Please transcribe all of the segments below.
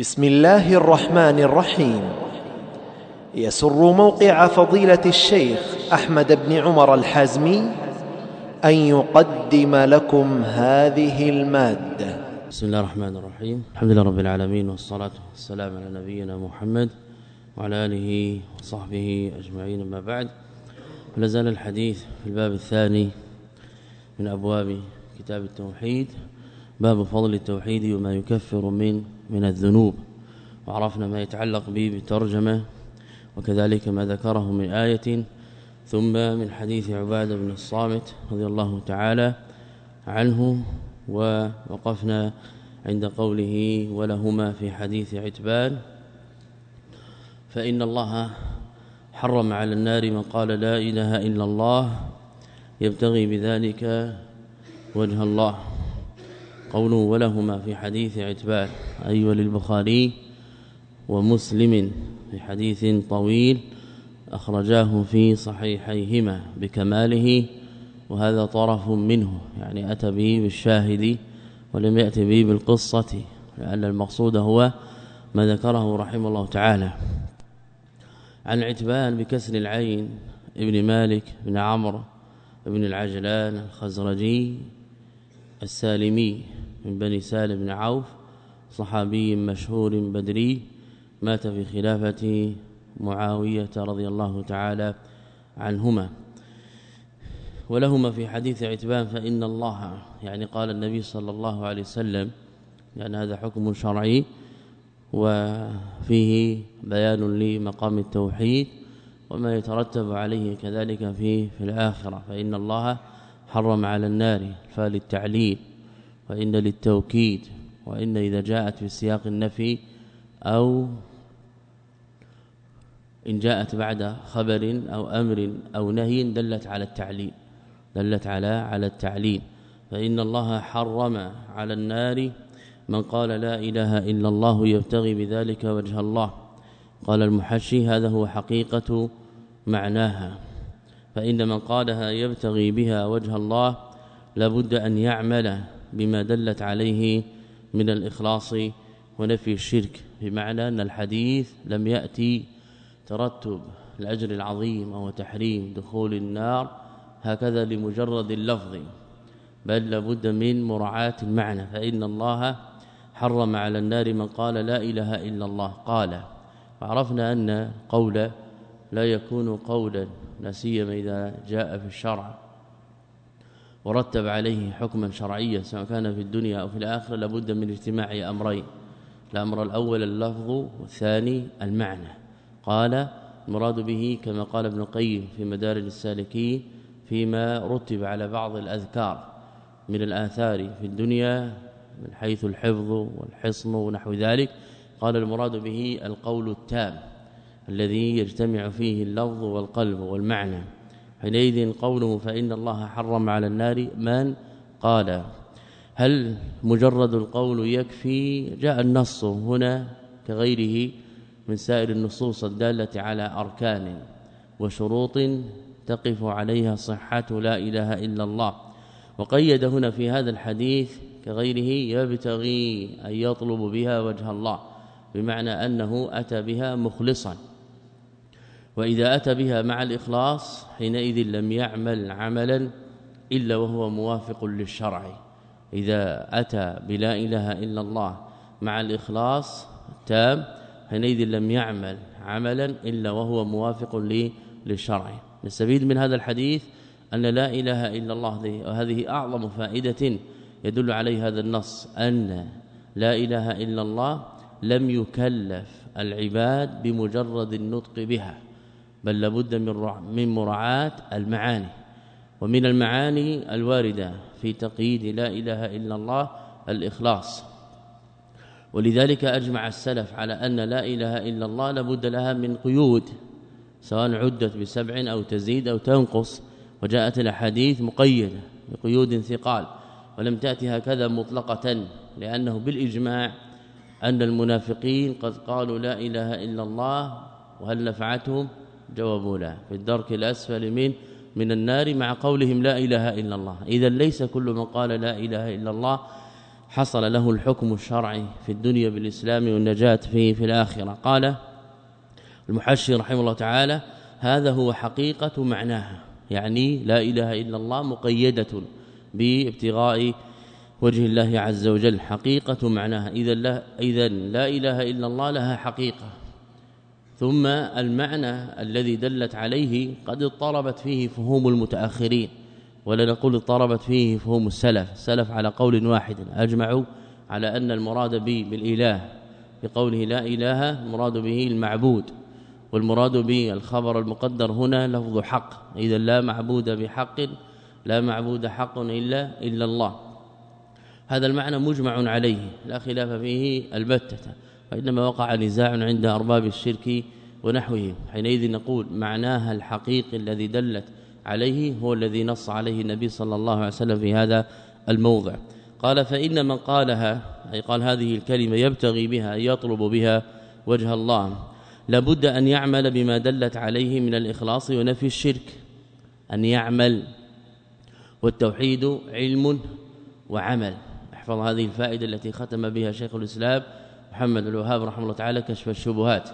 بسم الله الرحمن الرحيم. يسر موقع فضيلة الشيخ أحمد بن عمر الحازمي أن يقدم لكم هذه المادة. بسم الله الرحمن الرحيم. الحمد لله رب العالمين والصلاة والسلام على نبينا محمد وعلى آله وصحبه أجمعين. أما بعد ولا زال الحديث في الباب الثاني من أبواب كتاب التوحيد. باب فضل التوحيد وما يكفر من من الذنوب. وعرفنا ما يتعلق به بالترجمة وكذلك ما ذكره من آية ثم من حديث عبادة بن الصامت رضي الله تعالى عنه ووقفنا عند قوله ولهما في حديث عتبان فإن الله حرم على النار من قال لا إله إلا الله يبتغي بذلك وجه الله. قوله ولهما في حديث عتبان أي وللبخاري ومسلم في حديث طويل أخرجاه في صحيحيهما بكماله وهذا طرف منه يعني أتى به بالشاهد ولم يأتي به بالقصة لأن المقصود هو ما ذكره رحمه الله تعالى. عن عتبان بكسر العين ابن مالك بن عمرو بن العجلان الخزرجي السالمي. من بني سالم بن عوف صحابي مشهور بدري مات في خلافة معاوية رضي الله تعالى عنهما. ولهما في حديث عتبان فإن الله يعني قال النبي صلى الله عليه وسلم يعني هذا حكم شرعي وفيه بيان لمقام التوحيد وما يترتب عليه كذلك في في الآخرة. فإن الله حرم على النار فللتعليل. وإن للتوكيد وإن إذا جاءت في سياق النفي أو إن جاءت بعد خبر أو أمر أو نهي دلت على التعليل دلت على على التعليل. فإن الله حرم على النار من قال لا إله إلا الله يبتغي بذلك وجه الله. قال المحشي هذا هو حقيقة معناها. فإن من قالها يبتغي بها وجه الله لابد أن يعمل بما دلت عليه من الإخلاص ونفي الشرك بمعنى أن الحديث لم يأتي ترتب الأجر العظيم أو تحريم دخول النار هكذا لمجرد اللفظ بل لابد من مراعاة المعنى فإن الله حرم على النار من قال لا إله إلا الله قال. وعرفنا أن قول لا يكون قولا لا سيما إذا جاء في الشرع. ورتب عليه حكما شرعيا سواء كان في الدنيا أو في الآخرة لابد من اجتماع أمرين. الأمر الأول اللفظ والثاني المعنى. قال المراد به كما قال ابن القيم في مدارج السالكين فيما رتب على بعض الأذكار من الآثار في الدنيا من حيث الحفظ والحصن ونحو ذلك. قال المراد به القول التام الذي يجتمع فيه اللفظ والقلب والمعنى. حينئذ قوله فإن الله حرم على النار من قال. هل مجرد القول يكفي؟ جاء النص هنا كغيره من سائر النصوص الدالة على أركان وشروط تقف عليها صحة لا إله إلا الله. وقيد هنا في هذا الحديث كغيره يبتغي أن يطلب بها وجه الله بمعنى أنه أتى بها مخلصا. وإذا أتى بها مع الإخلاص حينئذ لم يعمل عملا إلا وهو موافق للشرع. إذا أتى بلا إله إلا الله مع الإخلاص تام حينئذ لم يعمل عملا إلا وهو موافق للشرع. نستفيد من هذا الحديث أن لا إله إلا الله وهذه أعظم فائدة يدل عليه هذا النص أن لا إله إلا الله لم يكلف العباد بمجرد النطق بها. بل لابد من من مراعاة المعاني. ومن المعاني الواردة في تقييد لا إله إلا الله الإخلاص. ولذلك أجمع السلف على أن لا إله إلا الله لابد لها من قيود سواء عدت بسبع أو تزيد أو تنقص. وجاءت الأحاديث مقيدة بقيود ثقال ولم تأتي هكذا مطلقة لأنه بالإجماع أن المنافقين قد قالوا لا إله إلا الله وهل نفعتهم؟ جوابوا لا في الدرك الأسفل من من النار مع قولهم لا إله إلا الله. إذا ليس كل من قال لا إله إلا الله حصل له الحكم الشرعي في الدنيا بالإسلام والنجاة فيه في الآخرة. قال المحشي رحمه الله تعالى هذا هو حقيقة معناها. يعني لا إله إلا الله مقيدة بابتغاء وجه الله عز وجل. حقيقة معناها. إذا لا, إذا لا إله إلا الله لها حقيقة. ثم المعنى الذي دلت عليه قد اضطربت فيه فهوم المتأخرين ولا نقول اضطربت فيه فهوم السلف السلف على قول واحد أجمعوا على أن المراد به بالإله بقوله لا إله المراد به المعبود والمراد به الخبر المقدر هنا لفظ حق إذا لا معبود بحق لا معبود حق إلا إلا الله. هذا المعنى مجمع عليه لا خلاف فيه البتة. وانما وقع نزاع عند أرباب الشرك ونحوه حينئذ نقول معناها الحقيقي الذي دلت عليه هو الذي نص عليه النبي صلى الله عليه وسلم في هذا الموضع. قال فإن من قالها أي قال هذه الكلمة يبتغي بها يطلب بها وجه الله. لابد أن يعمل بما دلت عليه من الإخلاص ونفي الشرك. أن يعمل. والتوحيد علم وعمل. احفظ هذه الفائدة التي ختم بها شيخ الإسلام. محمد الوهاب رحمه الله تعالى كشف الشبهات.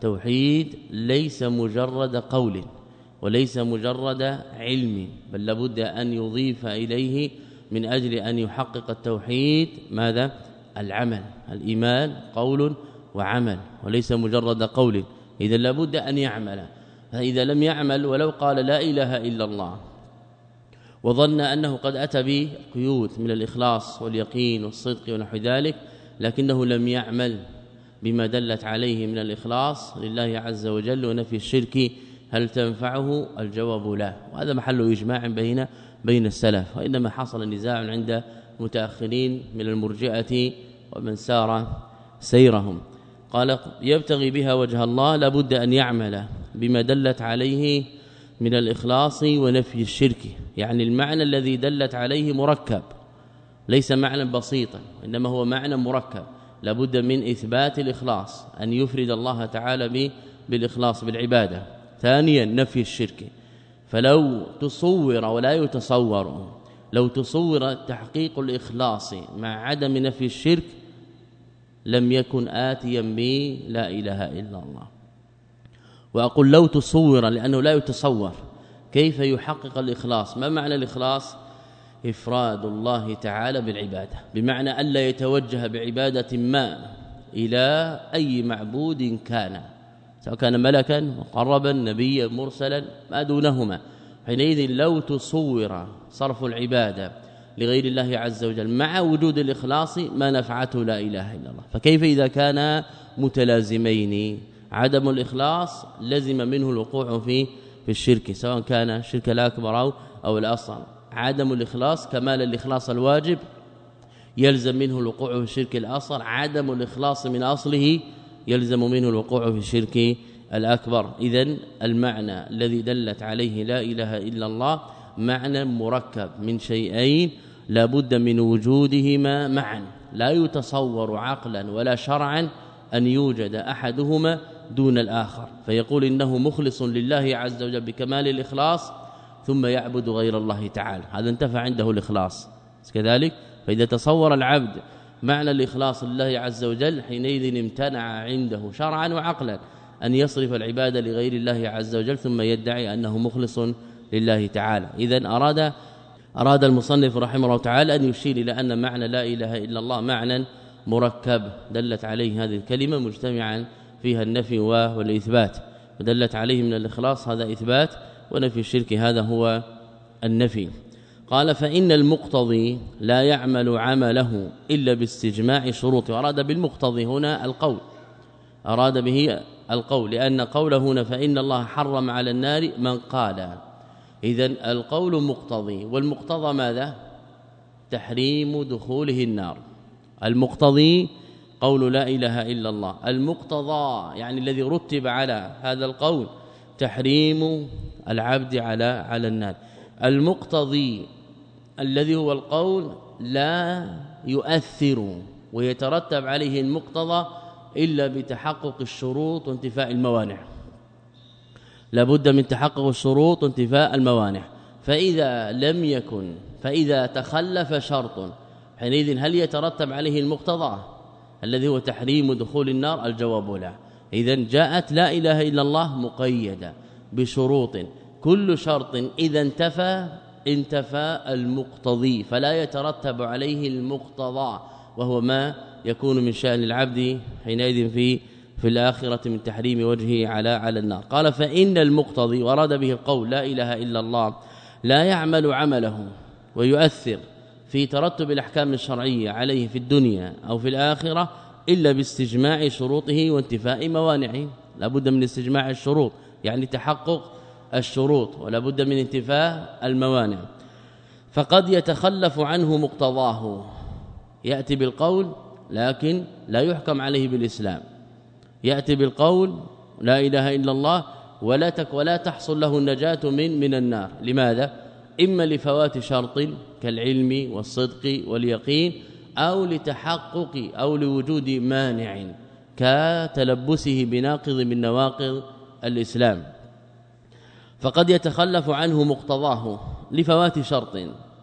توحيد ليس مجرد قول وليس مجرد علم بل لابد أن يضيف إليه من أجل أن يحقق التوحيد. ماذا؟ العمل. الإيمان قول وعمل وليس مجرد قول. إذا لابد أن يعمل. فإذا لم يعمل ولو قال لا إله إلا الله وظن أنه قد أتى بقيود من الإخلاص واليقين والصدق ونحو ذلك لكنه لم يعمل بما دلت عليه من الإخلاص لله عز وجل ونفي الشرك. هل تنفعه؟ الجواب لا. وهذا محل إجماع بين بين السلف وإنما حصل نزاع عند متأخرين من المرجئة ومن سار سيرهم. قال يبتغي بها وجه الله لابد أن يعمل بما دلت عليه من الإخلاص ونفي الشرك. يعني المعنى الذي دلت عليه مركب. ليس معنى بسيطا إنما هو معنى مركب. لابد من إثبات الإخلاص أن يفرد الله تعالى بالإخلاص بالعبادة. ثانيا نفي الشرك. فلو تصور ولا يتصور لو تصور تحقيق الإخلاص مع عدم نفي الشرك لم يكن آتيا بي لا إله إلا الله. وأقول لو تصور لأنه لا يتصور. كيف يحقق الإخلاص؟ ما معنى الإخلاص؟ إفراد الله تعالى بالعبادة بمعنى ألا يتوجه بعبادة ما إلى أي معبود كان سواء كان ملكا مقربا نبيا مرسلا ما دونهما. حينئذ لو تصور صرف العبادة لغير الله عز وجل مع وجود الإخلاص ما نفعته لا إله إلا الله. فكيف إذا كان متلازمين؟ عدم الإخلاص لزم منه الوقوع في في الشرك سواء كان الشرك الأكبر أو الأصغر. عدم الإخلاص كمال الإخلاص الواجب يلزم منه الوقوع في الشرك الأصغر. عدم الإخلاص من أصله يلزم منه الوقوع في الشرك الأكبر. اذا المعنى الذي دلت عليه لا إله إلا الله معنى مركب من شيئين لا بد من وجودهما معا. لا يتصور عقلا ولا شرعا أن يوجد أحدهما دون الآخر. فيقول إنه مخلص لله عز وجل بكمال الإخلاص ثم يعبد غير الله تعالى. هذا انتفى عنده الإخلاص. كذلك فإذا تصور العبد معنى الإخلاص لله عز وجل حينئذ امتنع عنده شرعا وعقلا أن يصرف العبادة لغير الله عز وجل ثم يدعي أنه مخلص لله تعالى. اذا أراد أراد المصنف رحمه الله تعالى أن يشير إلى أن معنى لا إله إلا الله معنى مركب. دلت عليه هذه الكلمة مجتمعا فيها النفي والإثبات. ودلت عليه من الإخلاص هذا إثبات ونفي الشرك هذا هو النفي. قال فإن المقتضي لا يعمل عمله إلا باستجماع شروط واراد بالمقتضي هنا القول. أراد به القول. لأن قوله هنا فإن الله حرم على النار من قال. اذا القول مقتضي. والمقتضى ماذا؟ تحريم دخوله النار. المقتضي قول لا إله إلا الله. المقتضى يعني الذي رتب على هذا القول. تحريم العبد على على النار. المقتضي الذي هو القول لا يؤثر ويترتب عليه المقتضى إلا بتحقق الشروط وانتفاء الموانع. لابد من تحقق الشروط وانتفاء الموانع. فإذا لم يكن فإذا تخلف شرط حينئذ هل يترتب عليه المقتضى؟ الذي هو تحريم دخول النار؟ الجواب لا. اذا جاءت لا إله إلا الله مقيدة بشروط. كل شرط إذا انتفى انتفى المقتضي فلا يترتب عليه المقتضى وهو ما يكون من شأن العبد حينئذ في في الآخرة من تحريم وجهه على على النار. قال فإن المقتضي ورد به القول لا إله إلا الله لا يعمل عمله ويؤثر في ترتب الأحكام الشرعية عليه في الدنيا أو في الآخرة إلا باستجماع شروطه وانتفاء موانعه. لابد من استجماع الشروط يعني تحقق الشروط ولا بد من انتفاء الموانع. فقد يتخلف عنه مقتضاه. يأتي بالقول لكن لا يحكم عليه بالإسلام. يأتي بالقول لا إله إلا الله ولا تك ولا تحصل له النجاة من من النار. لماذا؟ إما لفوات شرط كالعلم والصدق واليقين أو لتحقق أو لوجود مانع كتلبسه بناقض من نواقض الإسلام. فقد يتخلف عنه مقتضاه لفوات شرط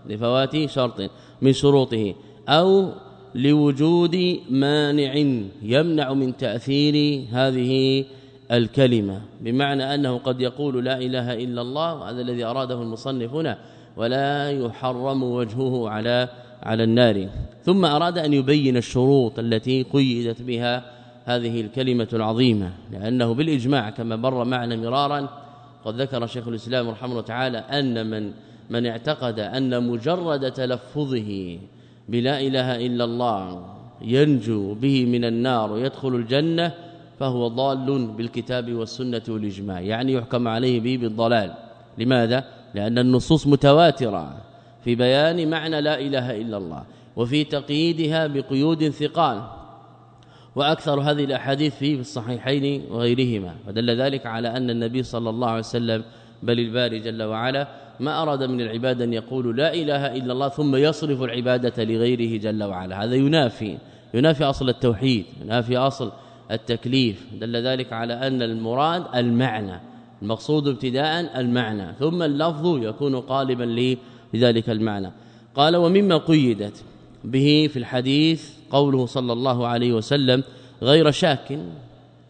لفوات شرط من شروطه أو لوجود مانع يمنع من تأثير هذه الكلمة. بمعنى أنه قد يقول لا إله إلا الله وهذا الذي أراده المصنف هنا ولا يحرم وجهه على على النار. ثم أراد أن يبين الشروط التي قيدت بها هذه الكلمة العظيمة لأنه بالإجماع كما بر معنا مرارا قد ذكر شيخ الإسلام رحمه الله تعالى أن من من اعتقد أن مجرد تلفظه بلا إله إلا الله ينجو به من النار ويدخل الجنة فهو ضال بالكتاب والسنة والإجماع يعني يحكم عليه به بالضلال. لماذا؟ لأن النصوص متواترة. في بيان معنى لا إله إلا الله وفي تقييدها بقيود ثقال. وأكثر هذه الأحاديث في الصحيحين وغيرهما ودل ذلك على أن النبي صلى الله عليه وسلم بل الباري جل وعلا ما أراد من العباد أن يقولوا لا إله إلا الله ثم يصرف العبادة لغيره جل وعلا. هذا ينافي ينافي أصل التوحيد ينافي أصل التكليف. دل ذلك على أن المراد المعنى المقصود ابتداء المعنى ثم اللفظ يكون قالبا لذلك المعنى. قال ومما قيدت به في الحديث قوله صلى الله عليه وسلم غير شاك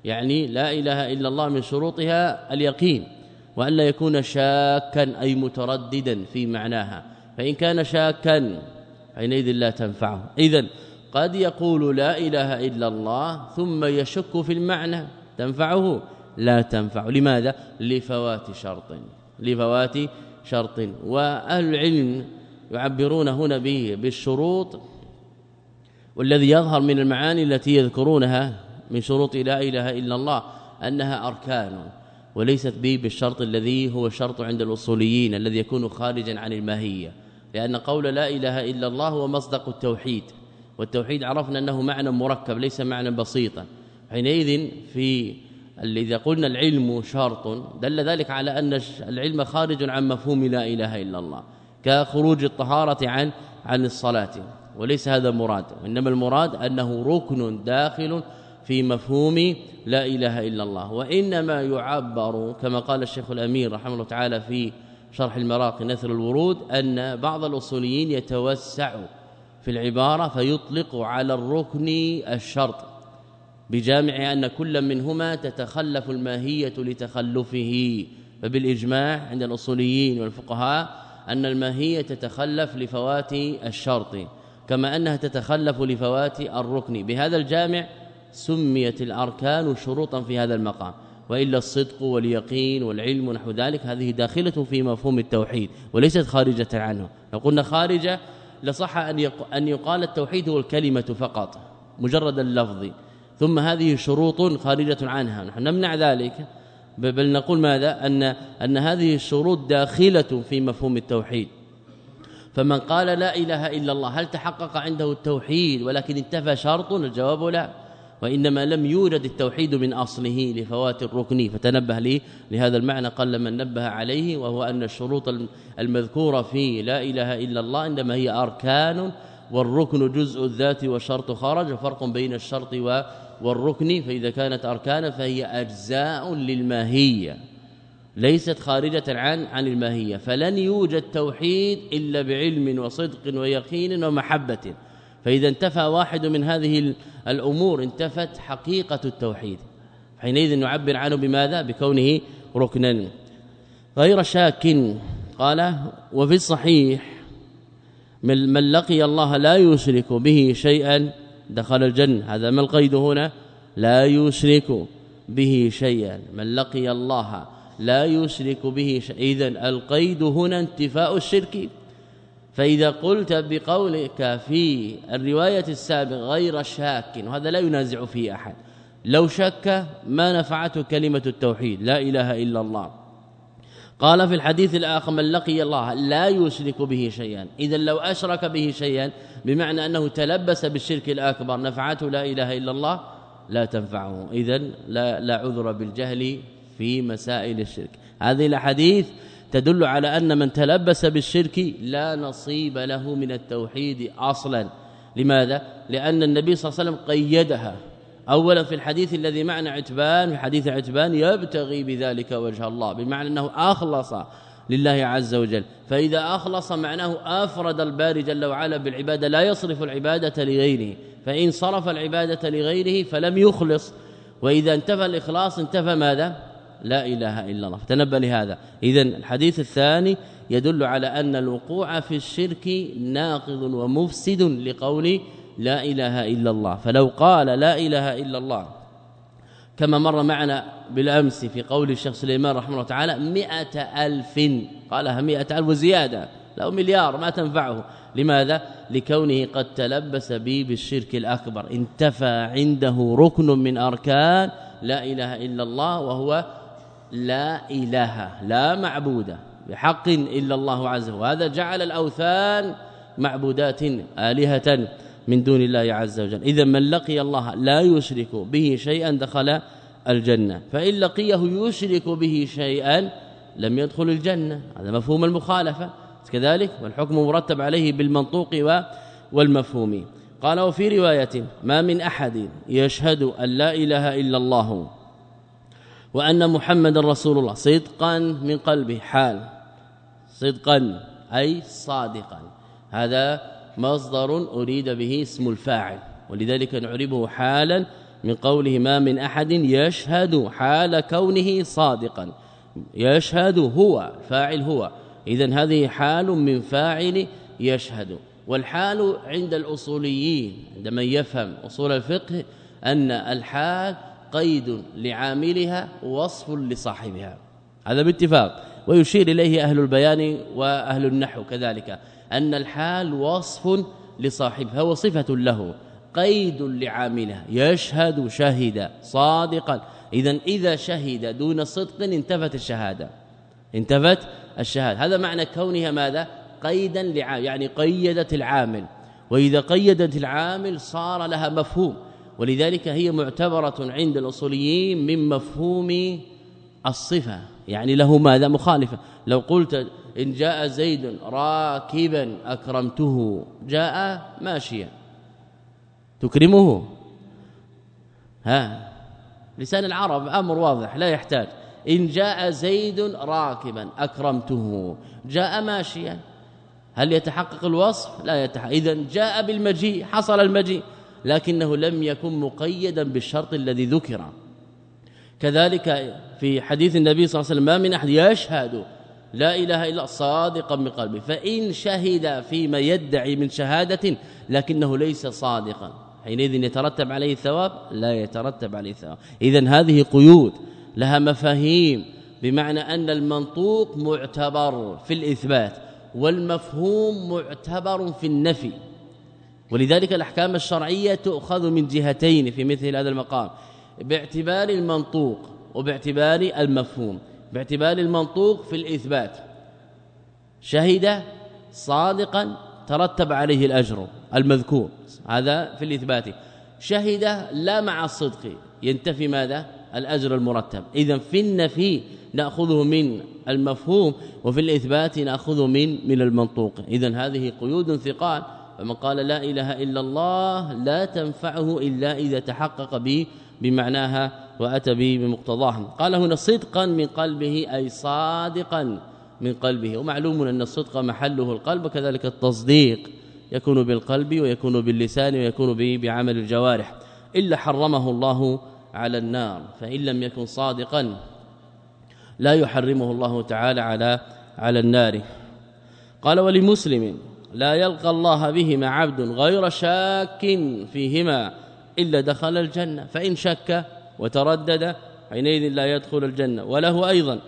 يعني لا إله إلا الله من شروطها اليقين وأن لا يكون شاكا أي مترددا في معناها فإن كان شاكا حينئذ لا تنفعه. اذا قد يقول لا إله إلا الله ثم يشك في المعنى تنفعه؟ لا تنفع لماذا؟ لفوات شرط لفوات شرط. وأهل العلم يعبرون هنا به بالشروط والذي يظهر من المعاني التي يذكرونها من شروط لا إله إلا الله أنها أركان وليست به بالشرط الذي هو شرط عند الأصوليين الذي يكون خارجا عن الماهية. لأن قول لا إله إلا الله هو مصدق التوحيد والتوحيد عرفنا أنه معنى مركب ليس معنى بسيطا. حينئذ في إذا قلنا العلم شرط دل ذلك على أن العلم خارج عن مفهوم لا إله إلا الله كخروج الطهارة عن عن الصلاة وليس هذا مراد وإنما المراد أنه ركن داخل في مفهوم لا إله إلا الله. وإنما يعبر كما قال الشيخ الأمير رحمه الله تعالى في شرح المراقي نثر الورود أن بعض الأصوليين يتوسع في العبارة فيطلق على الركن الشرط. بجامع أن كل منهما تتخلف الماهية لتخلفه. فبالإجماع عند الأصوليين والفقهاء أن الماهية تتخلف لفوات الشرط كما أنها تتخلف لفوات الركن. بهذا الجامع سميت الأركان شروطا في هذا المقام وإلا الصدق واليقين والعلم ونحو ذلك هذه داخلة في مفهوم التوحيد وليست خارجة عنه. لو قلنا خارجة لصح أن أن يقال التوحيد هو الكلمة فقط مجرد اللفظ. ثم هذه شروط خارجة عنها. نحن نمنع ذلك بل نقول ماذا؟ أن أن هذه الشروط داخلة في مفهوم التوحيد. فمن قال لا إله إلا الله هل تحقق عنده التوحيد ولكن انتفى شرط؟ الجواب لا. وإنما لم يوجد التوحيد من أصله لفوات الركن. فتنبه لي لهذا المعنى قل من نبه عليه وهو أن الشروط المذكورة في لا إله إلا الله إنما هي أركان والركن جزء الذات والشرط خرج فرق بين الشرط والركن فإذا كانت اركانا فهي أجزاء للماهية ليست خارجة عن عن الماهية. فلن يوجد توحيد إلا بعلم وصدق ويقين ومحبة. فإذا انتفى واحد من هذه الأمور انتفت حقيقة التوحيد. حينئذ نعبر عنه بماذا؟ بكونه ركنا. غير شاك قال وفي الصحيح من لقي الله لا يشرك به شيئا دخل الجنة. هذا ما القيد هنا؟ لا يشرك به شيئا. من لقي الله لا يشرك به شيئا. اذا القيد هنا انتفاء الشرك. فإذا قلت بقولك في الرواية السابقة غير شاك وهذا لا ينازع فيه أحد. لو شك ما نفعته كلمة التوحيد. لا إله إلا الله. قال في الحديث الآخر من لقي الله لا يشرك به شيئا. إذا لو أشرك به شيئا بمعنى أنه تلبس بالشرك الأكبر نفعته لا إله إلا الله لا تنفعه. إذا لا, لا عذر بالجهل في مسائل الشرك. هذه الأحاديث تدل على أن من تلبس بالشرك لا نصيب له من التوحيد أصلا. لماذا؟ لأن النبي صلى الله عليه وسلم قيدها. اولا في الحديث الذي معنى عتبان في حديث عتبان يبتغي بذلك وجه الله بمعنى أنه أخلص لله عز وجل. فإذا أخلص معناه أفرد الباري جل وعلا بالعبادة لا يصرف العبادة لغيره. فإن صرف العبادة لغيره فلم يخلص. وإذا انتفى الإخلاص انتفى ماذا؟ لا إله إلا الله. فتنبه لهذا. اذا الحديث الثاني يدل على أن الوقوع في الشرك ناقض ومفسد لقول لا إله إلا الله. فلو قال لا إله إلا الله كما مر معنا بالأمس في قول الشيخ سليمان رحمه الله تعالى مئة ألف قالها مئة ألف وزيادة لو مليار ما تنفعه. لماذا؟ لكونه قد تلبس به بالشرك الأكبر. انتفى عنده ركن من أركان لا إله إلا الله وهو لا إله لا معبود بحق إلا الله عز وجل. وهذا جعل الأوثان معبودات آلهة. من دون الله عز وجل. إذا من لقي الله لا يشرك به شيئا دخل الجنة. فإن لقيه يشرك به شيئا لم يدخل الجنة. هذا مفهوم المخالفة. كذلك والحكم مرتب عليه بالمنطوق والمفهوم. قال وفي رواية ما من أحد يشهد أن لا إله إلا الله وأن محمد رسول الله صدقا من قلبه حال. صدقا أي صادقا. هذا مصدر أريد به اسم الفاعل ولذلك نعربه حالا من قوله ما من أحد يشهد حال كونه صادقا. يشهد هو فاعل هو. اذا هذه حال من فاعل يشهد. والحال عند الأصوليين عندما يفهم أصول الفقه أن الحال قيد لعاملها وصف لصاحبها. هذا باتفاق. ويشير إليه أهل البيان وأهل النحو كذلك. أن الحال وصف لصاحبها وصفة له قيد لعاملها يشهد شهد صادقا. اذا إذا شهد دون صدق انتفت الشهادة. انتفت الشهادة. هذا معنى كونها ماذا؟ قيدا لعامل يعني قيدت العامل. وإذا قيدت العامل صار لها مفهوم. ولذلك هي معتبرة عند الأصوليين من مفهوم الصفة يعني له ماذا؟ مخالفة. لو قلت إن جاء زيد راكبا أكرمته جاء ماشيا. تكرمه؟ ها؟ لسان العرب أمر واضح لا يحتاج. إن جاء زيد راكبا أكرمته جاء ماشيا. هل يتحقق الوصف؟ لا يتحقق اذا جاء بالمجيء حصل المجيء لكنه لم يكن مقيدا بالشرط الذي ذكر. كذلك في حديث النبي صلى الله عليه وسلم ما من أحد يشهد لا إله إلا صادقا من قلبه. فإن شهد فيما يدعي من شهادة لكنه ليس صادقا. حينئذ يترتب عليه الثواب؟ لا يترتب عليه الثواب. اذا هذه قيود لها مفاهيم بمعنى أن المنطوق معتبر في الإثبات والمفهوم معتبر في النفي. ولذلك الأحكام الشرعية تؤخذ من جهتين في مثل هذا المقام باعتبار المنطوق وباعتبار المفهوم. باعتبار المنطوق في الإثبات. شهد صادقا ترتب عليه الأجر المذكور. هذا في الإثبات. شهد لا مع الصدق. ينتفي ماذا؟ الأجر المرتب. اذا في النفي نأخذه من المفهوم وفي الإثبات نأخذه من من المنطوق. اذا هذه قيود ثقال. فمن قال لا إله إلا الله لا تنفعه إلا إذا تحقق به بمعناها وأتى به بمقتضاها قال هنا صدقا من قلبه أي صادقا من قلبه. ومعلوم أن الصدق محله القلب وكذلك التصديق يكون بالقلب ويكون باللسان ويكون به بعمل الجوارح. إلا حرمه الله على النار فإن لم يكن صادقا لا يحرمه الله تعالى على على النار. قال ولمسلم لا يلقى الله بهما عبد غير شاك فيهما إلا دخل الجنة فإن شك وتردد حينئذ لا يدخل الجنة. وله أيضا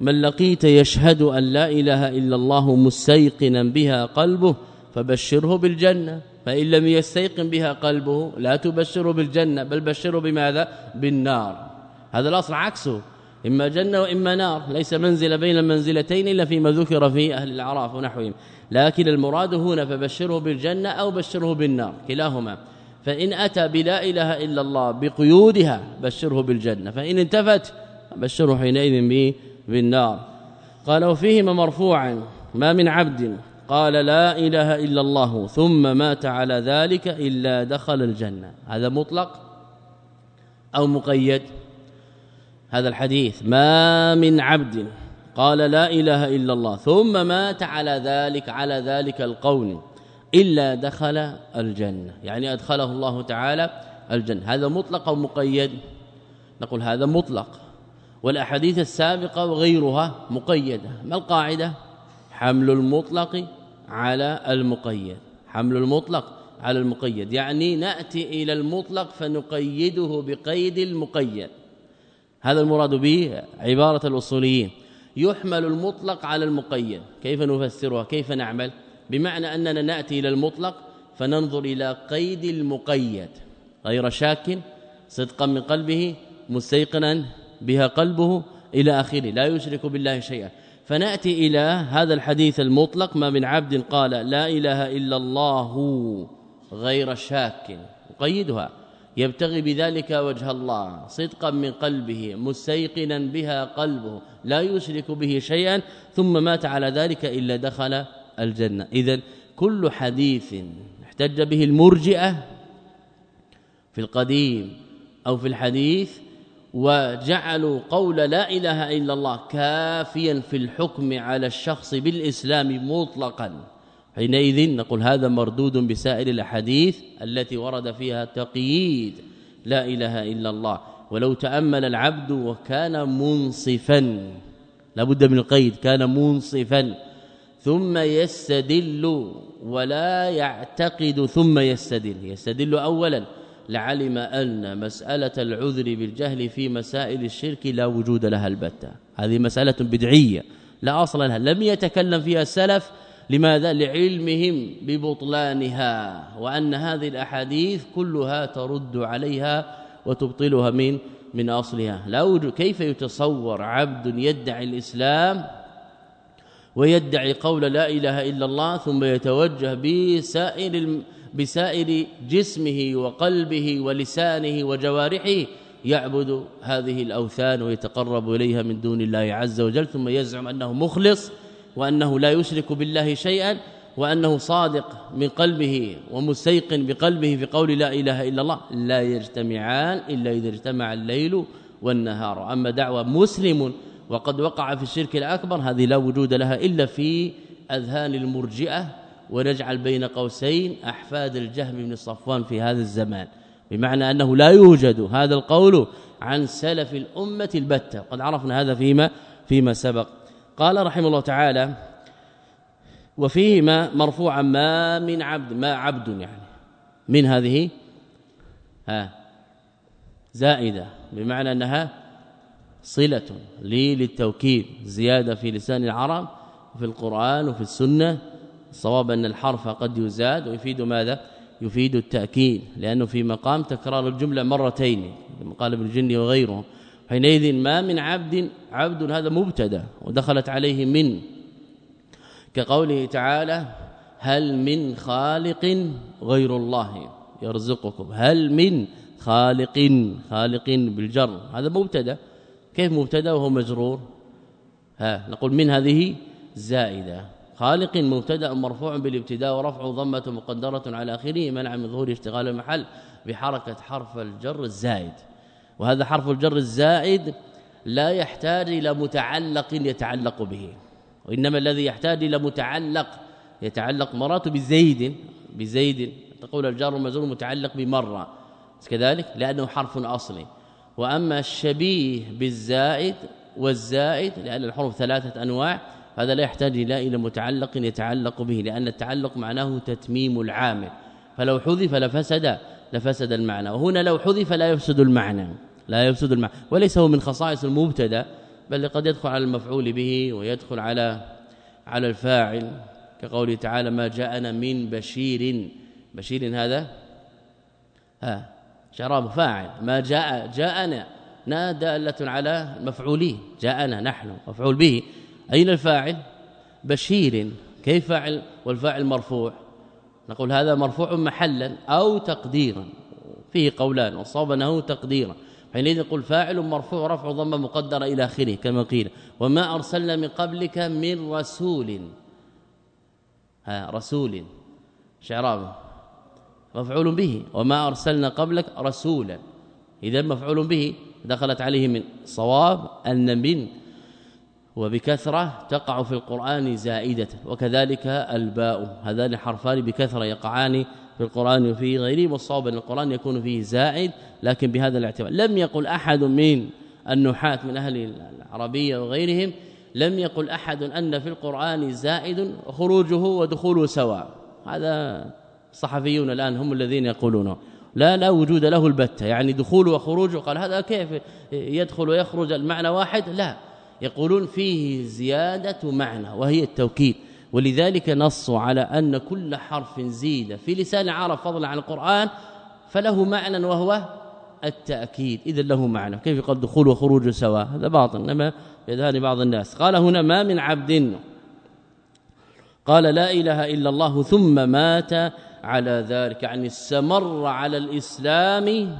من لقيت يشهد أن لا إله إلا الله مستيقنا بها قلبه فبشره بالجنة فإن لم يستيقن بها قلبه لا تبشره بالجنة بل بشره بماذا؟ بالنار. هذا الأصل عكسه إما جنة وإما نار ليس منزل بين المنزلتين إلا فيما ذكر في أهل الأعراف ونحوهم. لكن المراد هنا فبشره بالجنة أو بشره بالنار كلاهما. فإن أتى بلا إله إلا الله بقيودها بشره بالجنة فإن انتفت بشره حينئذ بالنار قال وفيهما مرفوعا ما من عبد. قال لا إله إلا الله ثم مات على ذلك إلا دخل الجنة. هذا مطلق أو مقيد؟ هذا الحديث ما من عبد. قال لا إله إلا الله ثم مات على ذلك على ذلك القول. إلا دخل الجنة. يعني أدخله الله تعالى الجنة. هذا مطلق أو مقيد؟ نقول هذا مطلق. والأحاديث السابقة وغيرها مقيدة. ما القاعدة؟ حمل المطلق على المقيد. حمل المطلق على المقيد. يعني نأتي إلى المطلق فنقيده بقيد المقيد. هذا المراد به عبارة الأصوليين. يحمل المطلق على المقيد. كيف نفسرها؟ كيف نعمل؟ بمعنى أننا نأتي إلى المطلق فننظر إلى قيد المقيد. غير شاك صدقا من قلبه مستيقنا بها قلبه إلى آخره. لا يشرك بالله شيئا. فنأتي إلى هذا الحديث المطلق ما من عبد قال لا إله إلا الله غير شاك. قيدها يبتغي بذلك وجه الله. صدقا من قلبه مستيقنا بها قلبه. لا يشرك به شيئا. ثم مات على ذلك إلا دخل الجنة. اذا كل حديث احتج به المرجئة في القديم أو في الحديث وجعلوا قول لا إله إلا الله كافيا في الحكم على الشخص بالإسلام مطلقا. حينئذ نقول هذا مردود بسائر الأحاديث التي ورد فيها تقييد لا إله إلا الله. ولو تأمل العبد وكان منصفا لابد من القيد كان منصفا. ثم يستدل ولا يعتقد ثم يستدل. يستدل اولا لعلم أن مسألة العذر بالجهل في مسائل الشرك لا وجود لها البتة. هذه مسألة بدعية لا أصل لها. لم يتكلم فيها السلف لماذا؟ لعلمهم ببطلانها وأن هذه الأحاديث كلها ترد عليها وتبطلها من من أصلها. لا وجود كيف يتصور عبد يدعي الإسلام ويدعي قول لا إله إلا الله ثم يتوجه بسائر بسائر جسمه وقلبه ولسانه وجوارحه يعبد هذه الأوثان ويتقرب إليها من دون الله عز وجل ثم يزعم أنه مخلص وأنه لا يشرك بالله شيئا وأنه صادق من قلبه ومستيقن بقلبه في قول لا إله إلا الله. لا يجتمعان إلا إذا اجتمع الليل والنهار. أما دعوه مسلم وقد وقع في الشرك الأكبر هذه لا وجود لها إلا في أذهان المرجئة ونجعل بين قوسين أحفاد الجهم بن صفوان في هذا الزمان. بمعنى أنه لا يوجد هذا القول عن سلف الأمة البتة. قد عرفنا هذا فيما فيما سبق. قال رحمه الله تعالى وفيهما مرفوعا ما من عبد ما عبد يعني من هذه ها زائدة بمعنى أنها صلة لي للتوكيد زيادة في لسان العرب وفي القرآن وفي السنة. الصواب أن الحرف قد يزاد ويفيد ماذا؟ يفيد التأكيد لأنه في مقام تكرار الجملة مرتين قال ابن الجن وغيره. حينئذ ما من عبد عبد هذا مبتدأ ودخلت عليه من. كقوله تعالى هل من خالق غير الله؟ يرزقكم. هل من خالق خالق بالجر. هذا مبتدأ. كيف مبتدأ وهو مجرور؟ ها نقول من هذه زائدة. خالق مبتدأ مرفوع بالابتداء ورفع ضمة مقدرة على آخره منع من ظهور اشتغال المحل بحركة حرف الجر الزائد. وهذا حرف الجر الزائد لا يحتاج إلى متعلق يتعلق به. وإنما الذي يحتاج إلى متعلق يتعلق مرات بزيد بزيد. تقول الجار والمجرور متعلق بمرة. كذلك؟ لأنه حرف أصلي. وأما الشبيه بالزائد والزائد لأن الحروف ثلاثة أنواع هذا لا يحتاج إلى متعلق يتعلق به لأن التعلق معناه تتميم العامل. فلو حذف لفسد لفسد المعنى. وهنا لو حذف لا يفسد المعنى لا يفسد المعنى. وليس هو من خصائص المبتدأ بل قد يدخل على المفعول به ويدخل على على الفاعل. كقوله تعالى ما جاءنا من بشير. بشير هذا؟ ها. شراب فاعل. ما جاء جاءنا. نا داله على المفعولين جاءنا نحن. مفعول به. أين الفاعل؟ بشير. كيف فاعل؟ والفاعل مرفوع. نقول هذا مرفوع محلا أو تقديرا. فيه قولان. وصاب أنه تقديرا. حينئذ نقول فاعل مرفوع رفع ضمه مقدره إلى آخره كما قيل. وما أرسلنا من قبلك من رسول. ها رسول. شعراب مفعول به وما أرسلنا قبلك رسولا. اذا مفعول به دخلت عليه من صواب أن من وبكثرة تقع في القرآن زائدة وكذلك الباء. هذان حرفان بكثرة يقعان في القرآن وفي غيره والصواب أن القرآن يكون فيه زائد لكن بهذا الاعتبار. لم يقل أحد من النحاة من أهل العربية وغيرهم لم يقل أحد أن في القرآن زائد خروجه ودخوله سواء. هذا الصحفيون الآن هم الذين يقولونه لا لا وجود له البتة. يعني دخوله وخروجه قال هذا كيف يدخل ويخرج؟ المعنى واحد؟ لا. يقولون فيه زيادة معنى وهي التوكيد. ولذلك نصوا على أن كل حرف زيد في لسان العرب فضلا عن القرآن فله معنى وهو التأكيد. إذا له معنى. كيف يقال دخول وخروج سواء؟ هذا باطل. إنما يذهب بعض الناس. قال هنا ما من عبد. قال لا إله إلا الله ثم مات على ذلك يعني استمر على الإسلام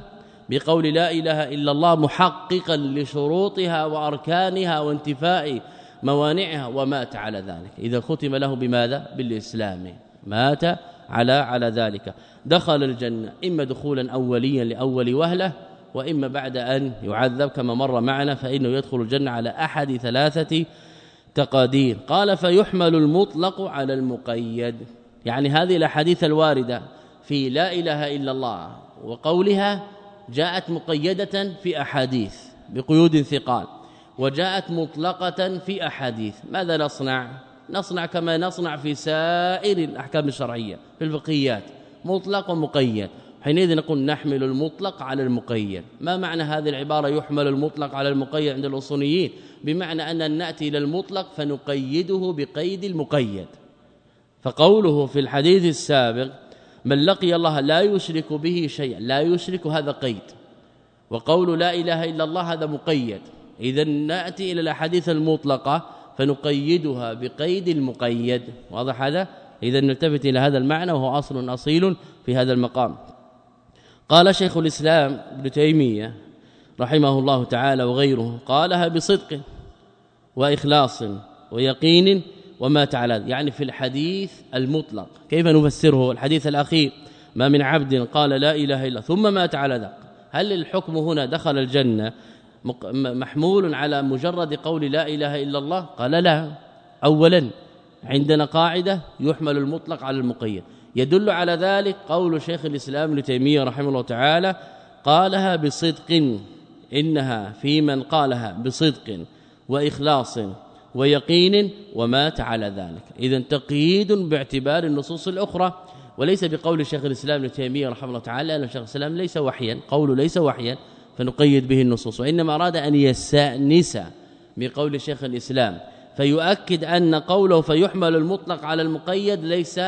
بقول لا إله إلا الله محققا لشروطها وأركانها وانتفاء موانعها ومات على ذلك. إذا ختم له بماذا؟ بالإسلام. مات على على ذلك. دخل الجنة إما دخولا اوليا لأول وهلة وإما بعد أن يعذب كما مر معنا فإنه يدخل الجنة على أحد ثلاثة تقادير. قال فيحمل المطلق على المقيد. يعني هذه الأحاديث الواردة في لا إله إلا الله وقولها جاءت مقيدة في أحاديث بقيود ثقال وجاءت مطلقة في أحاديث. ماذا نصنع؟ نصنع كما نصنع في سائر الأحكام الشرعية في الفقهيات. مطلق ومقيد. حينئذ نقول نحمل المطلق على المقيد. ما معنى هذه العبارة يحمل المطلق على المقيد عند الأصوليين؟ بمعنى أن نأتي إلى المطلق فنقيده بقيد المقيد. فقوله في الحديث السابق من لقي الله لا يشرك به شيئا. لا يشرك هذا قيد. وقول لا إله إلا الله هذا مقيد. اذا نأتي إلى الأحاديث المطلقة فنقيدها بقيد المقيد. واضح هذا؟ اذا نلتفت إلى هذا المعنى وهو أصل أصيل في هذا المقام. قال شيخ الإسلام ابن تيمية رحمه الله تعالى وغيره قالها بصدق وإخلاص ويقين وما تعالى يعني في الحديث المطلق. كيف نفسره؟ الحديث الأخير ما من عبد قال لا إله إلا ثم مات على ذلك. هل الحكم هنا دخل الجنة محمول على مجرد قول لا إله إلا الله؟ قال لا. اولا عندنا قاعدة يحمل المطلق على المقيد. يدل على ذلك قول شيخ الإسلام ابن تيمية رحمه الله تعالى قالها بصدق إنها في من قالها بصدق وإخلاص. ويقين ومات على ذلك. اذا تقييد باعتبار النصوص الأخرى وليس بقول شيخ الإسلام ابن تيمية رحمه الله تعالى أن شيخ الإسلام ليس وحيا قوله ليس وحيا فنقيد به النصوص. وإنما أراد أن يستأنس بقول شيخ الإسلام فيؤكد أن قوله فيحمل المطلق على المقيد ليس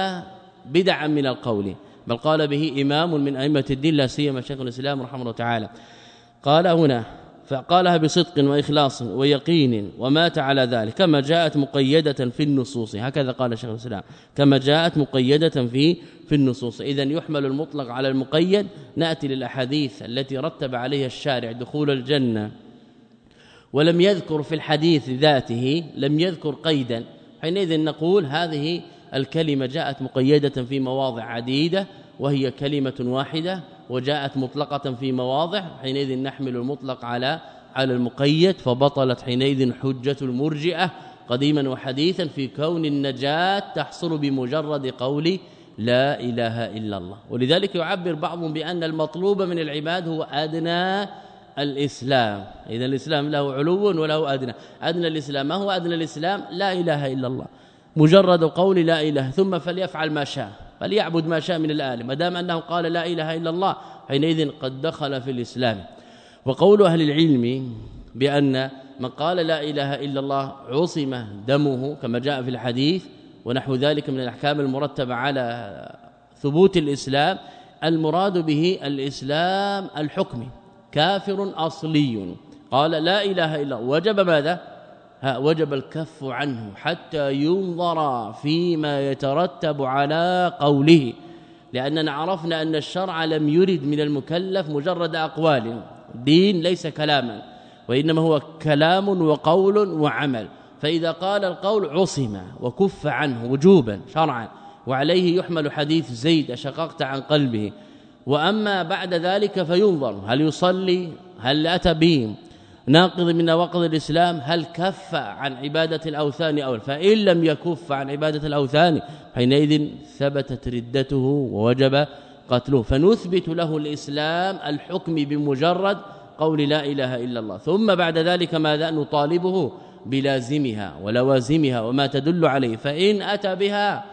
بدعا من القول بل قال به إمام من أئمة الدين لا سيما شيخ الإسلام رحمه الله تعالى. قال هنا فقالها بصدق وإخلاص ويقين ومات على ذلك. كما جاءت مقيدة في النصوص. هكذا قال شيخ الإسلام. كما جاءت مقيدة في في النصوص. اذا يحمل المطلق على المقيد. نأتي للأحاديث التي رتب عليها الشارع دخول الجنة. ولم يذكر في الحديث ذاته لم يذكر قيدا. حينئذ نقول هذه الكلمة جاءت مقيدة في مواضع عديدة وهي كلمة واحدة وجاءت مطلقة في مواضع حينئذ نحمل المطلق على على المقيد فبطلت حينئذ حجة المرجئة قديما وحديثا في كون النجاة تحصل بمجرد قول لا إله إلا الله. ولذلك يعبر بعضهم بأن المطلوب من العباد هو أدنى الإسلام. اذا الإسلام له علو وله أدنى. أدنى الإسلام ما هو أدنى الإسلام؟ لا إله إلا الله. مجرد قول لا إله. ثم فليفعل ما شاء. فليعبد ما شاء من الآله ما دام أنه قال لا إله إلا الله حينئذ قد دخل في الإسلام. وقول أهل العلم بأن من قال لا إله إلا الله عصم دمه كما جاء في الحديث ونحو ذلك من الأحكام المرتبة على ثبوت الإسلام المراد به الإسلام الحكمي كافر أصلي. قال لا إله إلا وجب ماذا؟ وجب الكف عنه حتى ينظر فيما يترتب على قوله لأننا عرفنا أن الشرع لم يرد من المكلف مجرد أقوال. دين ليس كلاما وإنما هو كلام وقول وعمل. فإذا قال القول عصم وكف عنه وجوبا شرعا وعليه يحمل حديث زيد شققت عن قلبه. وأما بعد ذلك فينظر هل يصلي هل أتى به ناقض من نواقض الإسلام هل كف عن عبادة الأوثان أو فإن لم يكف عن عبادة الأوثان حينئذ ثبتت ردته ووجب قتله. فنثبت له الإسلام الحكم بمجرد قول لا إله إلا الله. ثم بعد ذلك ماذا؟ نطالبه بلازمها ولوازمها وما تدل عليه. فإن أتى بها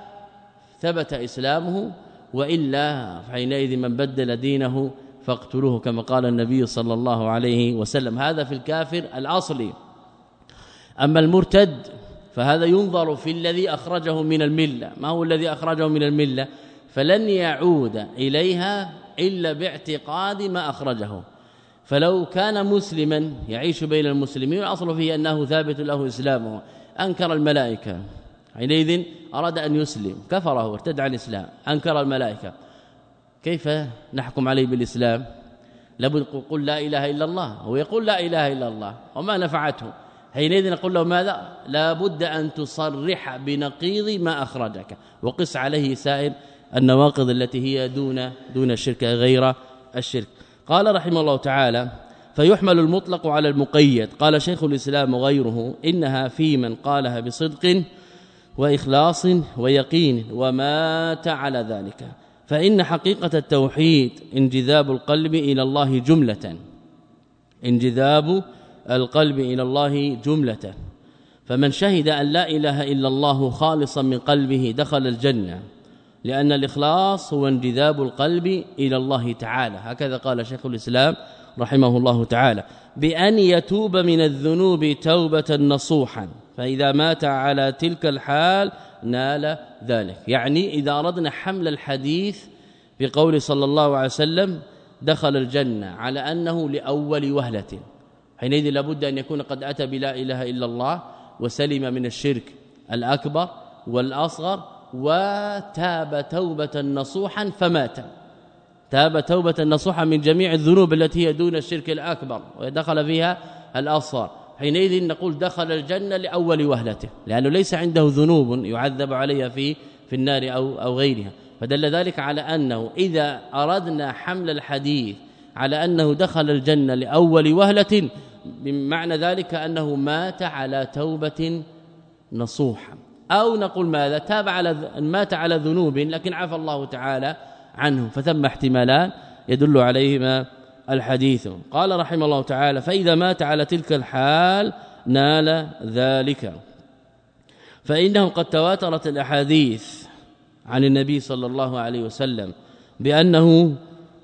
ثبت إسلامه وإلا حينئذ من بدل دينه فاقتلوه كما قال النبي صلى الله عليه وسلم. هذا في الكافر الأصلي. أما المرتد فهذا ينظر في الذي أخرجه من الملة. ما هو الذي أخرجه من الملة؟ فلن يعود إليها إلا باعتقاد ما أخرجه. فلو كان مسلما يعيش بين المسلمين الأصل فيه أنه ثابت له إسلامه. أنكر الملائكة. حينئذ أراد أن يسلم. كفره وارتد عن الإسلام. أنكر الملائكة. كيف نحكم عليه بالإسلام؟ لابد يقول لا إله إلا الله. هو يقول لا إله إلا الله. وما نفعته. حينئذ نقول له ماذا؟ لابد أن تصرح بنقيض ما أخرجك. وقس عليه سائر النواقض التي هي دون دون الشرك غير الشرك. قال رحمه الله تعالى فيحمل المطلق على المقيد. قال شيخ الإسلام وغيره إنها في من قالها بصدق وإخلاص ويقين ومات على ذلك. فإن حقيقة التوحيد انجذاب القلب إلى الله جملة. انجذاب القلب إلى الله جملة. فمن شهد أن لا إله إلا الله خالصا من قلبه دخل الجنة لأن الإخلاص هو انجذاب القلب إلى الله تعالى. هكذا قال شيخ الإسلام رحمه الله تعالى بأن يتوب من الذنوب توبة نصوحا. فإذا مات على تلك الحال نال ذلك. يعني إذا أردنا حمل الحديث بقول صلى الله عليه وسلم دخل الجنة على أنه لأول وهلة. حينئذ لابد أن يكون قد أتى بلا إله إلا الله وسلم من الشرك الأكبر والأصغر وتاب توبة نصوحا فمات. تاب توبة نصوحا من جميع الذنوب التي هي دون الشرك الأكبر. ودخل فيها الأصغر. حينئذ نقول دخل الجنة لأول وهلته لأنه ليس عنده ذنوب يعذب عليها في في النار أو أو غيرها. فدل ذلك على أنه إذا أردنا حمل الحديث على أنه دخل الجنة لأول وهلة بمعنى ذلك أنه مات على توبة نصوحة. أو نقول ماذا؟ تاب على مات على ذنوب لكن عفى الله تعالى عنه. فثم احتمالان يدل عليهما الحديث. قال رحمه الله تعالى فإذا مات على تلك الحال نال ذلك. فإنه قد تواترت الأحاديث عن النبي صلى الله عليه وسلم بأنه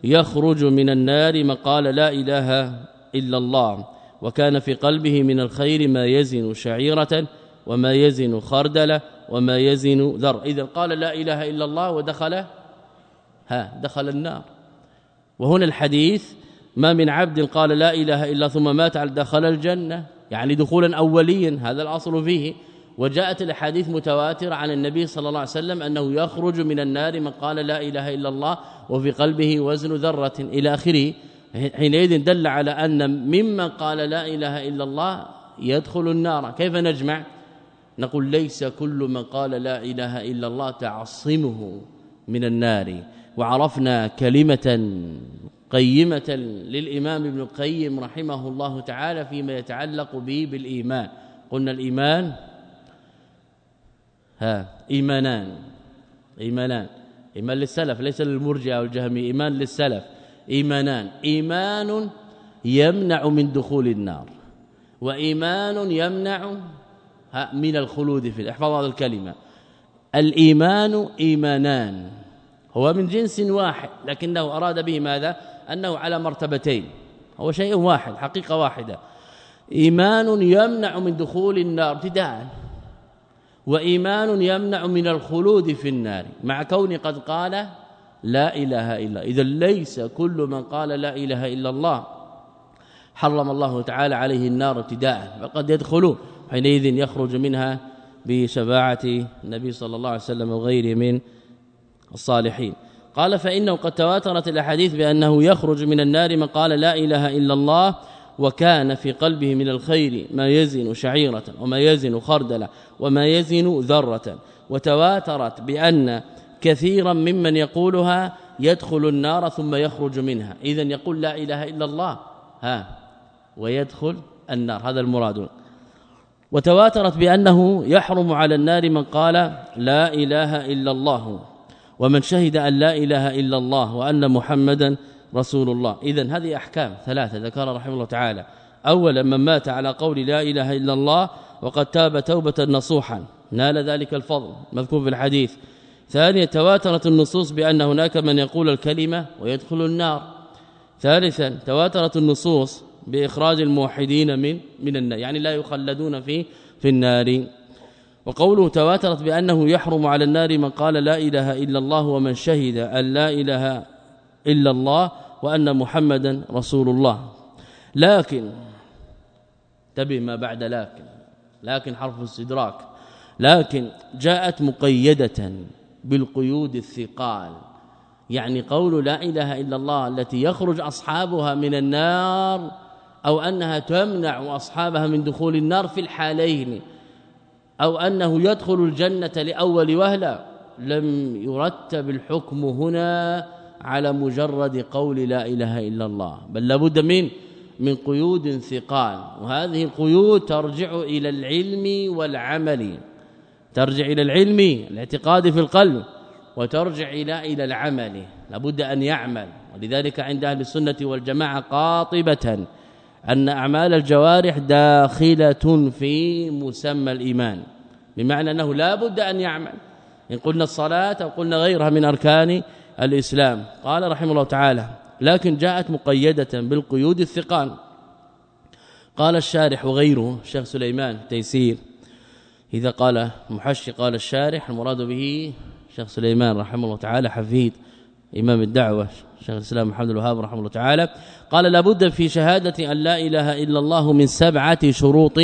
يخرج من النار من قال لا إله إلا الله وكان في قلبه من الخير ما يزن شعيرة وما يزن خردلة وما يزن ذر. إذا قال لا إله إلا الله ودخل ها دخل النار. وهنا الحديث ما من عبد قال لا إله إلا ثم مات على دخل الجنة. يعني دخولا اوليا هذا الأصل فيه. وجاءت الأحاديث متواترة عن النبي صلى الله عليه وسلم أنه يخرج من النار من قال لا إله إلا الله وفي قلبه وزن ذرة إلى آخره. حينئذ دل على أن ممن قال لا إله إلا الله يدخل النار. كيف نجمع؟ نقول ليس كل من قال لا إله إلا الله تعصمه من النار. وعرفنا كلمة قيمة للإمام ابن القيم رحمه الله تعالى فيما يتعلق به بالإيمان. قلنا الإيمان ها إيمانان إيمانان. إيمان للسلف ليس للمرجئة والجهمية. إيمان للسلف إيمانان. إيمان يمنع من دخول النار وإيمان يمنع من الخلود في احفظ هذه الكلمة. الإيمان إيمانان هو من جنس واحد لكنه أراد به ماذا؟ أنه على مرتبتين هو شيء واحد حقيقة واحدة. إيمان يمنع من دخول النار ابتداء. وإيمان يمنع من الخلود في النار مع كون قد قال لا إله إلا اذا ليس كل من قال لا إله إلا الله حرم الله تعالى عليه النار ابتداء فقد يدخل حينئذ يخرج منها بشفاعة النبي صلى الله عليه وسلم وغيره من الصالحين. قال فإنه قد تواترت الأحاديث بأنه يخرج من النار من قال لا إله إلا الله وكان في قلبه من الخير ما يزن شعيرة وما يزن خردله وما يزن ذرة. وتواترت بأن كثيرا ممن يقولها يدخل النار ثم يخرج منها. اذا يقول لا إله إلا الله. ها. ويدخل النار. هذا المراد. وتواترت بأنه يحرم على النار من قال لا إله إلا الله. ومن شهد أن لا إله إلا الله وأن محمدا رسول الله. اذا هذه أحكام ثلاثة ذكرها رحمه الله تعالى. اولا من مات على قول لا إله إلا الله وقد تاب توبة نصوحا. نال ذلك الفضل مذكور في الحديث. ثانيا تواترت النصوص بأن هناك من يقول الكلمة ويدخل النار. ثالثا تواترت النصوص بإخراج الموحدين من من النار. يعني لا يخلدون في في النار. وقوله تواترت بأنه يحرم على النار من قال لا إله إلا الله ومن شهد أن لا إله إلا الله وأن محمدا رسول الله. لكن تبي ما بعد لكن لكن حرف استدراك لكن جاءت مقيدة بالقيود الثقال. يعني قول لا إله إلا الله التي يخرج أصحابها من النار أو أنها تمنع أصحابها من دخول النار في الحالين. أو أنه يدخل الجنة لأول وهلة لم يرتب الحكم هنا على مجرد قول لا إله إلا الله بل لابد من من قيود ثقال وهذه القيود ترجع إلى العلم والعمل ترجع إلى العلم الاعتقاد في القلب وترجع إلى إلى العمل لابد أن يعمل ولذلك عند أهل السنة والجماعة قاطبة أن أعمال الجوارح داخلة في مسمى الإيمان بمعنى أنه لا بد أن يعمل. إن قلنا الصلاة أو قلنا غيرها من أركان الإسلام. قال رحمه الله تعالى لكن جاءت مقيدة بالقيود الثقال قال الشارح وغيره الشيخ سليمان تيسير. إذا قال محشي قال الشارح المراد به شيخ سليمان رحمه الله تعالى حفيد. إمام الدعوة شيخ الإسلام محمد الوهاب رحمه الله تعالى قال لابد في شهادة أن لا إله إلا الله من سبعة شروط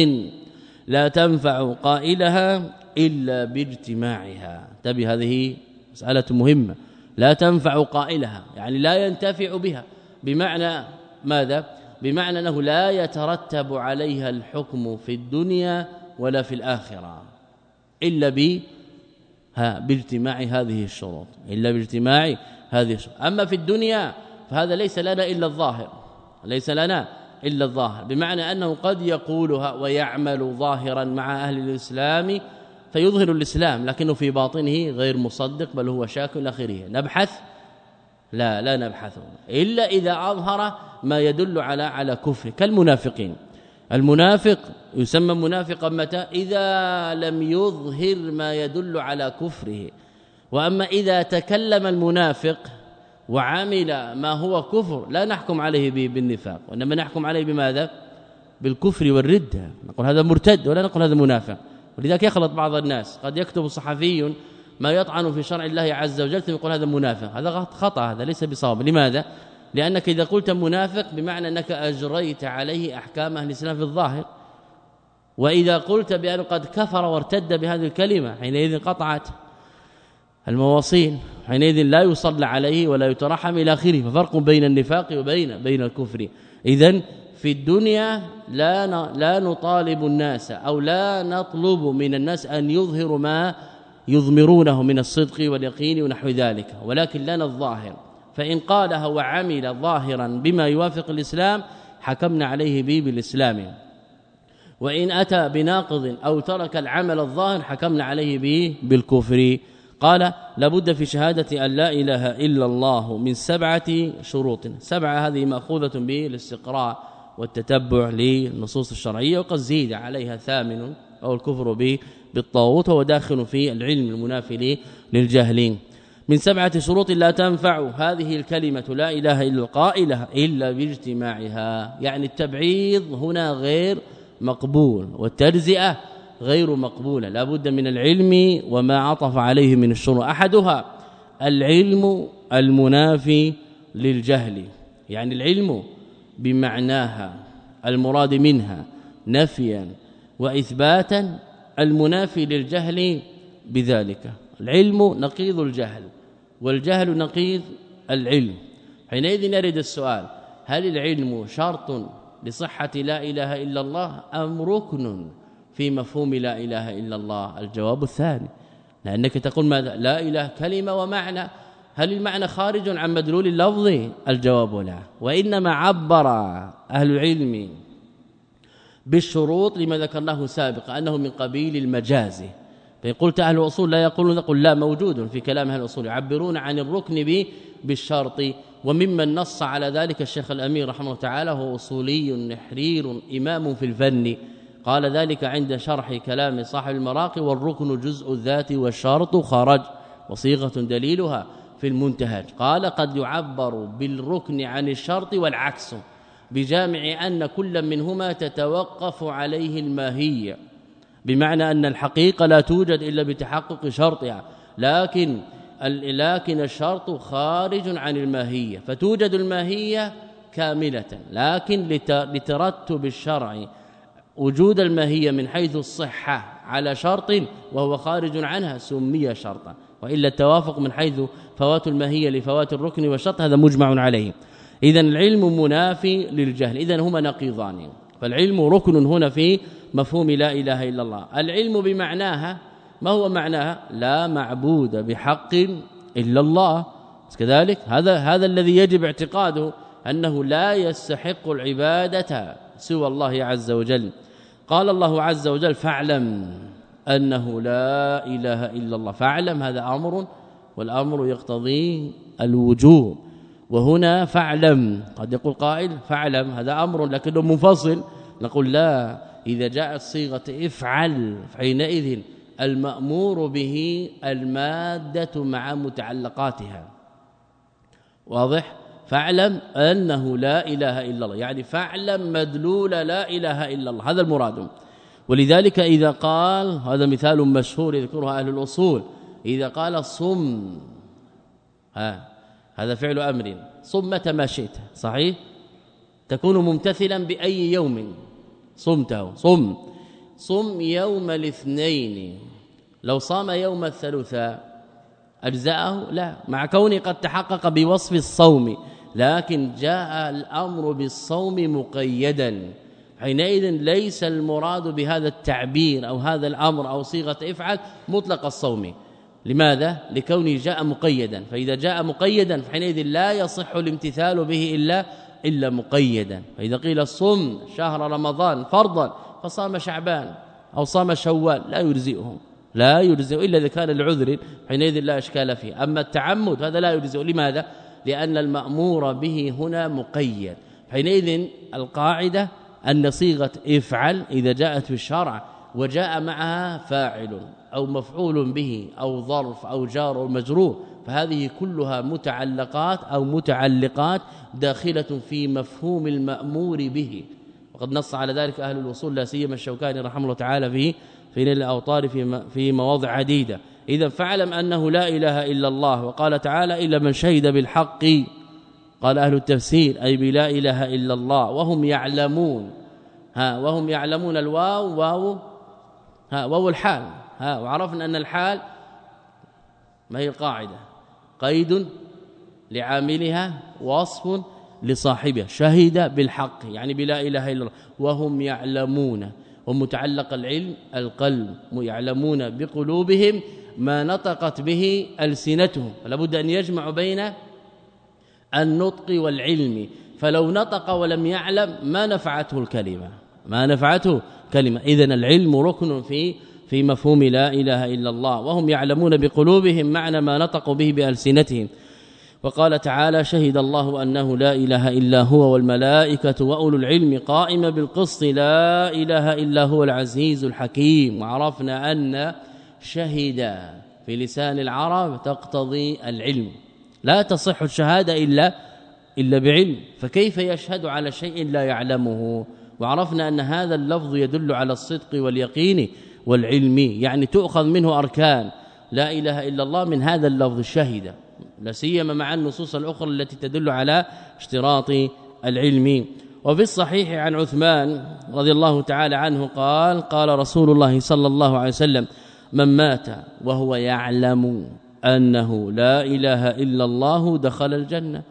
لا تنفع قائلها إلا باجتماعها. تبي هذه مسألة مهمة. لا تنفع قائلها يعني لا ينتفع بها. بمعنى ماذا؟ بمعنى أنه لا يترتب عليها الحكم في الدنيا ولا في الآخرة إلا ب باجتماع هذه الشروط إلا باجتماع هذه أما في الدنيا فهذا ليس لنا إلا الظاهر ليس لنا إلا الظاهر. بمعنى أنه قد يقولها ويعمل ظاهرا مع أهل الإسلام فيظهر الإسلام لكنه في باطنه غير مصدق بل هو شاك إلى آخره. نبحث؟ لا لا نبحث. إلا إذا أظهر ما يدل على على كفر كالمنافقين. المنافق يسمى منافقا متى؟ إذا لم يظهر ما يدل على كفره. وأما إذا تكلم المنافق وعمل ما هو كفر لا نحكم عليه بالنفاق وإنما نحكم عليه بماذا؟ بالكفر والرده نقول هذا مرتد ولا نقول هذا منافق. ولذلك يخلط بعض الناس قد يكتب صحفي ما يطعن في شرع الله عز وجل ثم يقول هذا منافق. هذا خطأ هذا ليس بصواب. لماذا؟ لأنك إذا قلت منافق بمعنى أنك أجريت عليه أحكام أهل الإسلام في الظاهر. وإذا قلت بانه قد كفر وارتد بهذه الكلمة حينئذ قطعت. المواصيل حينئذ لا يصلى عليه ولا يترحم إلى آخره ففرق بين النفاق وبين بين الكفر. اذا في الدنيا لا لا نطالب الناس أو لا نطلب من الناس أن يظهروا ما يضمرونه من الصدق واليقين ونحو ذلك. ولكن لنا الظاهر. فإن قالها وعمل ظاهرا بما يوافق الإسلام حكمنا عليه به بالإسلام. وإن أتى بناقض أو ترك العمل الظاهر حكمنا عليه به بالكفر. قال لابد في شهادة أن لا إله إلا الله من سبعة شروط. سبعة هذه مأخوذة بالاستقراء والتتبع للنصوص الشرعية وقد زيد عليها ثامن أو الكفر به بالطاغوت وهو داخل في العلم المنافي للجهلين من سبعة شروط لا تنفع هذه الكلمة لا إله إلا القائلة إلا باجتماعها. يعني التبعيض هنا غير مقبول والتجزئة غير مقبولة. لا بد من العلم وما عطف عليه من الشروط أحدها العلم المنافي للجهل. يعني العلم بمعناها المراد منها نفيا واثباتا المنافي للجهل بذلك. العلم نقيض الجهل والجهل نقيض العلم. حينئذ يرد السؤال هل العلم شرط لصحة لا إله إلا الله أم ركن؟ في مفهوم لا إله إلا الله. الجواب الثاني لأنك تقول ماذا؟ لا إله كلمة ومعنى. هل المعنى خارج عن مدلول اللفظ؟ الجواب لا. وإنما عبر أهل العلم بالشروط لما ذكرناه سابقا أنه من قبيل المجاز. فإن قلت أهل الأصول لا يقولون نقول لا موجود في كلام أهل الأصول. يعبرون عن الركن بالشرط وممن نص على ذلك الشيخ الأمير رحمه الله تعالى هو أصولي نحرير إمام في الفن. قال ذلك عند شرح كلام صاحب المراقي والركن جزء الذات والشرط خرج وصيغة دليلها في المنتهج. قال قد يعبر بالركن عن الشرط والعكس بجامع أن كل منهما تتوقف عليه الماهيه بمعنى أن الحقيقة لا توجد إلا بتحقق شرطها لكن لكن الشرط خارج عن الماهية فتوجد الماهية كاملة لكن لترتب الشرع وجود الماهيه من حيث الصحة على شرط وهو خارج عنها سمي شرطا وإلا التوافق من حيث فوات الماهيه لفوات الركن والشرط هذا مجمع عليه. اذا العلم منافي للجهل اذا هما نقيضان. فالعلم ركن هنا في مفهوم لا إله إلا الله. العلم بمعناها ما هو معناها؟ لا معبود بحق إلا الله. كذلك هذا هذا الذي يجب اعتقاده أنه لا يستحق العبادة سوى الله عز وجل. قال الله عز وجل فاعلم أنه لا إله إلا الله. فاعلم هذا أمر والأمر يقتضي الوجوب. وهنا فاعلم قد يقول قائل فاعلم هذا أمر لكنه منفصل. نقول لا إذا جاءت صيغة افعل حينئذ المأمور به المادة مع متعلقاتها. واضح؟ فاعلم أنه لا إله إلا الله. يعني فاعلم مدلول لا إله إلا الله. هذا المراد. ولذلك إذا قال هذا مثال مشهور يذكره أهل الأصول. إذا قال صم ها هذا فعل أمر. صم متى ما شئت. صحيح؟ تكون ممتثلا بأي يوم. صمته. صم. صم يوم الاثنين. لو صام يوم الثلاثاء أجزأه؟ لا. مع كونه قد تحقق بوصف الصوم. لكن جاء الأمر بالصوم مقيدا. حينئذ ليس المراد بهذا التعبير أو هذا الأمر أو صيغة افعل مطلق الصوم. لماذا؟ لكونه جاء مقيدا. فإذا جاء مقيدا فحينئذ لا يصح الامتثال به إلا إلا مقيدا. فإذا قيل الصم شهر رمضان فرضا فصام شعبان أو صام شوال لا يجزئهم. لا يجزئ إلا إذا كان العذر حينئذ لا إشكال فيه. أما التعمد هذا لا يجزئ. لماذا؟ لأن المأمور به هنا مقيد. حينئذ القاعدة أن صيغة افعل إذا جاءت في الشرع وجاء معها فاعل أو مفعول به أو ظرف أو جار أو مجرور فهذه كلها متعلقات أو متعلقات داخلة في مفهوم المأمور به. وقد نص على ذلك أهل الوصول لا سيما الشوكاني رحمه الله تعالى في في الأوطار في في مواضع عديدة. إذا فاعلم أنه لا إله إلا الله وقال تعالى إلا من شهد بالحق. قال أهل التفسير أي بلا إله إلا الله وهم يعلمون. ها وهم يعلمون الواو واو ها واو الحال. ها وعرفنا أن الحال ما هي القاعدة. قيد لعاملها وصف لصاحبها شهد بالحق يعني بلا إله إلا الله. وهم يعلمون ومتعلق العلم القلب يعلمون بقلوبهم ما نطقت به ألسنتهم. فلا بد أن يجمع بين النطق والعلم. فلو نطق ولم يعلم ما نفعته الكلمة. ما نفعته كلمه اذا العلم ركن في في مفهوم لا إله إلا الله. وهم يعلمون بقلوبهم معنى ما نطقوا به بألسنتهم. وقال تعالى شهد الله أنه لا إله إلا هو والملائكة وأولو العلم قائما بالقسط. لا إله إلا هو العزيز الحكيم. وعرفنا أن شهد في لسان العرب تقتضي العلم. لا تصح الشهادة إلا إلا بعلم. فكيف يشهد على شيء لا يعلمه؟ وعرفنا أن هذا اللفظ يدل على الصدق واليقين والعلم يعني تؤخذ منه أركان. لا إله إلا الله من هذا اللفظ الشهد لا سيما مع النصوص الأخرى التي تدل على اشتراط العلم. وفي الصحيح عن عثمان رضي الله تعالى عنه قال قال رسول الله صلى الله عليه وسلم من مات وهو يعلم أنه لا إله إلا الله دخل الجنة.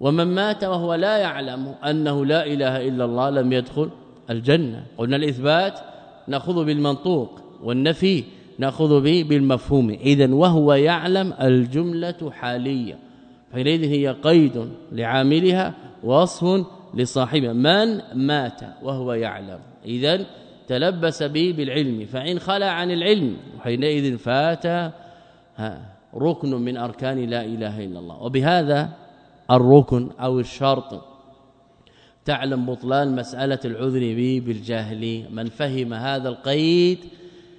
ومن مات وهو لا يعلم أنه لا إله إلا الله لم يدخل الجنة. قلنا الإثبات نأخذ بالمنطوق والنفي نأخذ به بالمفهوم. اذا وهو يعلم الجملة حالية. حينئذ هي قيد لعاملها وصف لصاحبها. من مات وهو يعلم. اذا تلبس به بالعلم فإن خلع عن العلم حينئذ فات ركن من أركان لا إله إلا الله. وبهذا الركن أو الشرط تعلم بطلان مسألة العذر به بالجهل. من فهم هذا القيد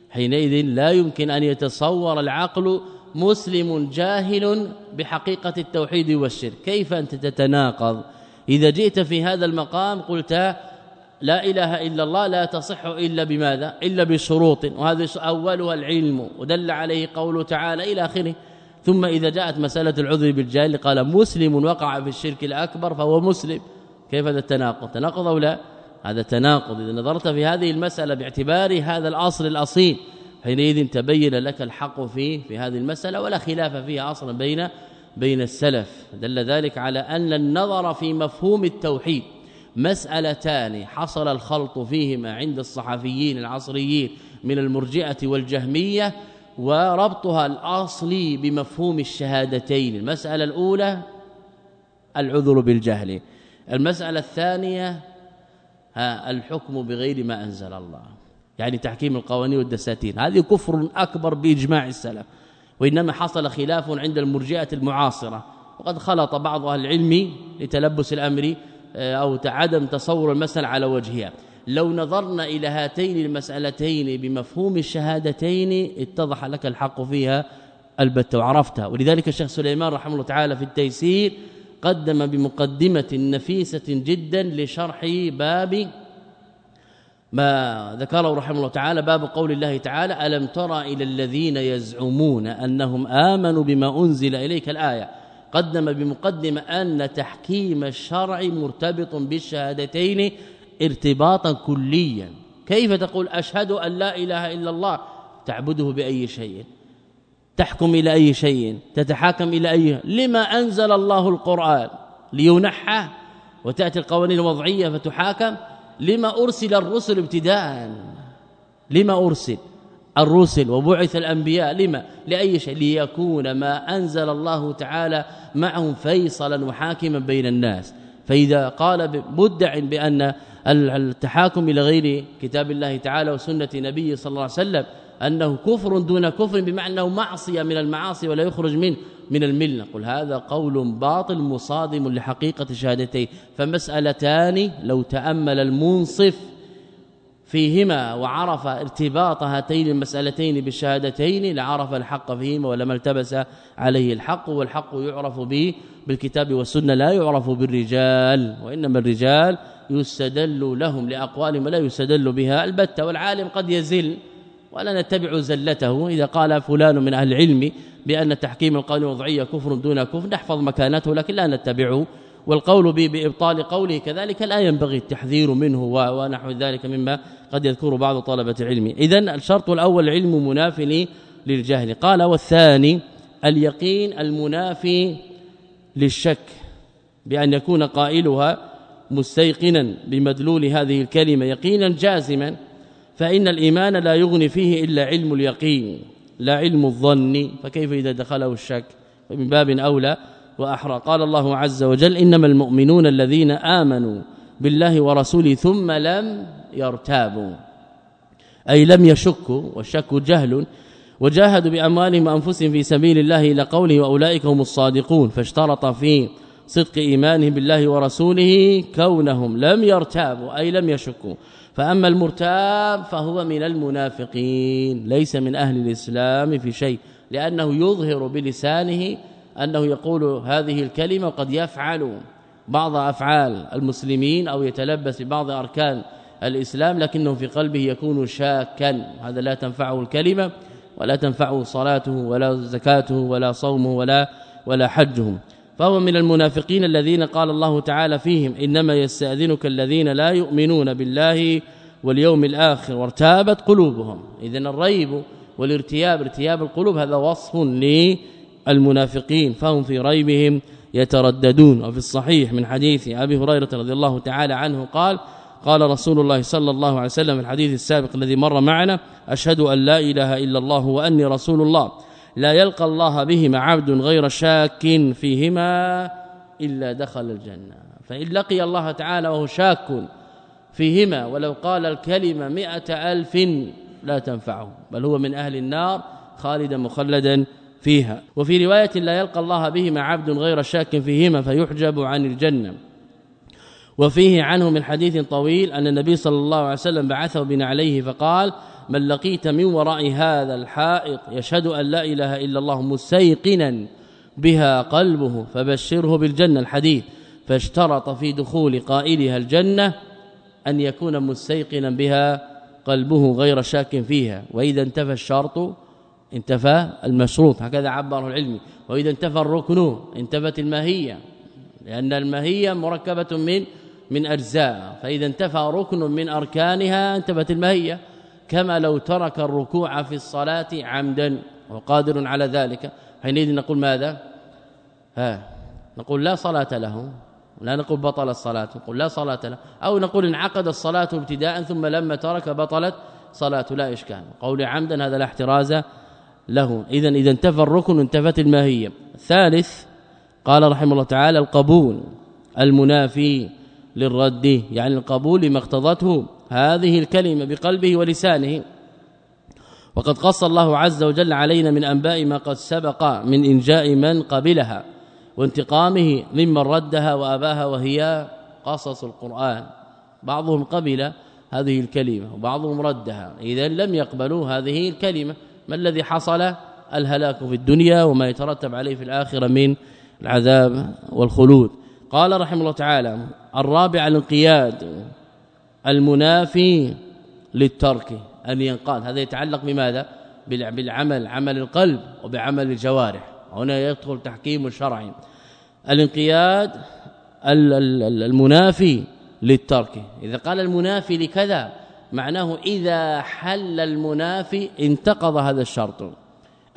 حينئذ لا يمكن أن يتصور العقل مسلم جاهل بحقيقة التوحيد والشرك. كيف أنت تتناقض؟ إذا جئت في هذا المقام قلت لا إله إلا الله لا تصح إلا بماذا؟ إلا بشروط. وهذا أولها العلم. ودل عليه قوله تعالى إلى آخره. ثم إذا جاءت مسألة العذر بالجاهل قال مسلم وقع في الشرك الأكبر فهو مسلم. كيف هذا التناقض؟ تناقض أو لا؟ هذا تناقض. إذا نظرت في هذه المسألة باعتبار هذا الأصل الأصيل حينئذ تبين لك الحق فيه في هذه المسألة ولا خلاف فيها أصلا بين بين السلف. دل ذلك على أن النظر في مفهوم التوحيد. مسألتان حصل الخلط فيهما عند الصحفيين العصريين من المرجئة والجهمية وربطها الأصلي بمفهوم الشهادتين. المسألة الأولى العذر بالجهل. المسألة الثانية ها الحكم بغير ما أنزل الله. يعني تحكيم القوانين والدساتين. هذه كفر أكبر بإجماع السلف وإنما حصل خلاف عند المرجئة المعاصرة. وقد خلط بعض أهل العلم لتلبس الأمر أو عدم تصور المسألة على وجهها. لو نظرنا إلى هاتين المسألتين بمفهوم الشهادتين اتضح لك الحق فيها البتة وعرفتها. ولذلك الشيخ سليمان رحمه الله تعالى في التيسير قدم بمقدمة نفيسة جدا لشرح باب ما ذكره رحمه الله تعالى باب قول الله تعالى ألم ترى إلى الذين يزعمون أنهم آمنوا بما أنزل إليك الآية؟ قدم بمقدمة أن تحكيم الشرع مرتبط بالشهادتين ارتباطا كليا. كيف تقول أشهد أن لا إله إلا الله؟ تعبده بأي شيء؟ تحكم إلى أي شيء؟ تتحاكم إلى أي لما أنزل الله القرآن لينحى وتأتي القوانين الوضعية فتحاكم؟ لما أرسل الرسل ابتداء. لما أرسل؟ الرسل وبعث الأنبياء. لما؟ لأي شيء؟ ليكون ما أنزل الله تعالى معهم فيصلا وحاكما بين الناس. فإذا قال مدع بأن التحاكم إلى غير كتاب الله تعالى وسنة نبيه صلى الله عليه وسلم أنه كفر دون كفر بمعنى أنه معصية من المعاصي ولا يخرج من من الملة. قل هذا قول باطل مصادم لحقيقة الشهادتين فمسألتان لو تأمل المنصف فيهما وعرف ارتباط هاتين المسألتين بالشهادتين لعرف الحق فيهما ولما التبس عليه الحق والحق يعرف به بالكتاب والسنة لا يعرف بالرجال وإنما الرجال يستدل لهم لأقوالهم ولا يستدل بها. البتة والعالم قد يزل ولا نتبع زلته. إذا قال فلان من أهل العلم بأن تحكيم القانون الوضعيه كفر دون كفر نحفظ مكانته لكن لا نتبعه والقول به بإبطال قوله كذلك لا ينبغي التحذير منه ونحو ذلك مما قد يذكر بعض طلبة العلم. اذا الشرط الأول العلم منافي للجهل. قال والثاني اليقين المنافي للشك بأن يكون قائلها مستيقنا بمدلول هذه الكلمة. يقينا جازما فإن الإيمان لا يغني فيه إلا علم اليقين لا علم الظن. فكيف إذا دخله الشك؟ فمن باب أولى وأحرى. قال الله عز وجل إنما المؤمنون الذين آمنوا بالله ورسوله ثم لم يرتابوا. أي لم يشكوا والشك جهل وجاهدوا بأموالهم وأنفسهم في سبيل الله إلى قوله وأولئك هم الصادقون. فاشترط في صدق ايمانهم بالله ورسوله كونهم لم يرتابوا أي لم يشكوا. فأما المرتاب فهو من المنافقين ليس من أهل الإسلام في شيء لأنه يظهر بلسانه أنه يقول هذه الكلمة قد يفعل بعض أفعال المسلمين أو يتلبس ببعض أركان الإسلام لكنه في قلبه يكون شاكا. هذا لا تنفعه الكلمة ولا تنفعه صلاته ولا زكاته ولا صومه ولا ولا حجه. فهو من المنافقين الذين قال الله تعالى فيهم إنما يستأذنك الذين لا يؤمنون بالله واليوم الآخر. وارتابت قلوبهم. اذا الريب والارتياب ارتياب القلوب هذا وصف للمنافقين فهم في ريبهم يترددون. وفي الصحيح من حديث أبي هريرة رضي الله تعالى عنه قال قال رسول الله صلى الله عليه وسلم في الحديث السابق الذي مر معنا أشهد أن لا إله إلا الله وأني رسول الله. لا يلقى الله بهما عبد غير شاك فيهما إلا دخل الجنة. فإن لقي الله تعالى وهو شاك فيهما ولو قال الكلمة مئة ألف لا تنفعه. بل هو من أهل النار خالدا مخلدا فيها. وفي رواية لا يلقى الله بهما عبد غير شاك فيهما فيحجب عن الجنة. وفيه عنه من حديث طويل أن النبي صلى الله عليه وسلم بعثه بنعليه فقال من لقيت من وراء هذا الحائط يشهد أن لا إله إلا الله مستيقنا بها قلبه فبشره بالجنة. الحديث فاشترط في دخول قائلها الجنة أن يكون مستيقنا بها قلبه غير شاك فيها. وإذا انتفى الشرط انتفى المشروط هكذا عبره العلم. وإذا انتفى الركن انتفت الماهية لأن الماهية مركبة من من أجزاء. فإذا انتفى ركن من أركانها انتفت الماهية. كما لو ترك الركوع في الصلاة عمدا وقادر على ذلك. حينئذ نقول ماذا؟ ها نقول لا صلاة له لا نقول بطل الصلاة نقول لا صلاة له. أو نقول انعقد الصلاة ابتداء ثم لما ترك بطلت صلاة. لا إشكال. قول عمدا هذا لا احتراز له. اذا إذا انتفى الركن انتفت الماهية. الثالث قال رحمه الله تعالى القبول المنافي للرد يعني القبول لما اقتضته هذه الكلمة بقلبه ولسانه. وقد قص الله عز وجل علينا من أنباء ما قد سبق من إنجاء من قبلها وانتقامه ممن ردها وأباها وهي قصص القرآن. بعضهم قبل هذه الكلمة وبعضهم ردها. اذا لم يقبلوا هذه الكلمة. ما الذي حصل؟ الهلاك في الدنيا وما يترتب عليه في الآخرة من العذاب والخلود. قال رحمه الله تعالى الرابع الانقياد المنافي للترك أن ينقاد. هذا يتعلق بماذا؟ بالعمل عمل القلب وبعمل الجوارح. هنا يدخل تحكيم شرعي. الانقياد المنافي للترك. إذا قال المنافي لكذا معناه إذا حل المنافي انتقض هذا الشرط.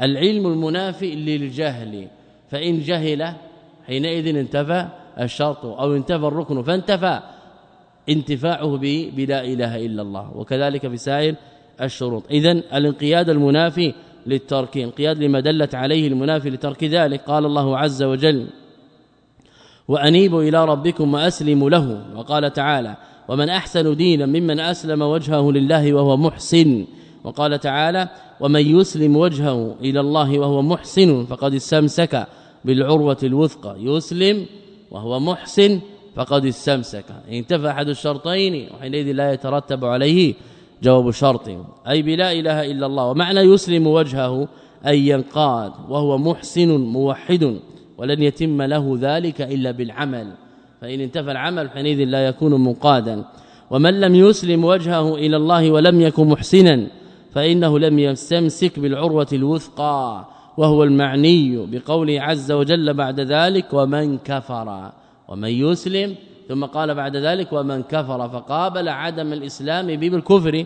العلم المنافي للجهل فإن جهل حينئذ انتفى الشرط أو انتفى الركن فانتفى انتفاعه بلا إله إلا الله. وكذلك في سائر الشروط. اذا الانقياد المنافي للترك انقياد لما دلت عليه المنافي لترك ذلك قال الله عز وجل وأنيبوا إلى ربكم وأسلموا له وقال تعالى ومن أحسن دينا ممن أسلم وجهه لله وهو محسن. وقال تعالى ومن يسلم وجهه إلى الله وهو محسن فقد استمسك بالعروة الوثقى. يسلم وهو محسن فقد استمسك. انتفى أحد الشرطين وحينئذ لا يترتب عليه جواب شرط. أي بلا إله إلا الله. ومعنى يسلم وجهه أي ينقاد. وهو محسن موحد ولن يتم له ذلك إلا بالعمل. فإن انتفى العمل حينئذ لا يكون منقادا. ومن لم يسلم وجهه إلى الله ولم يكن محسنا فإنه لم يستمسك بالعروة الوثقى وهو المعني بقوله عز وجل بعد ذلك ومن كفر ومن يسلم. ثم قال بعد ذلك ومن كفر فقابل عدم الإسلام بالكفر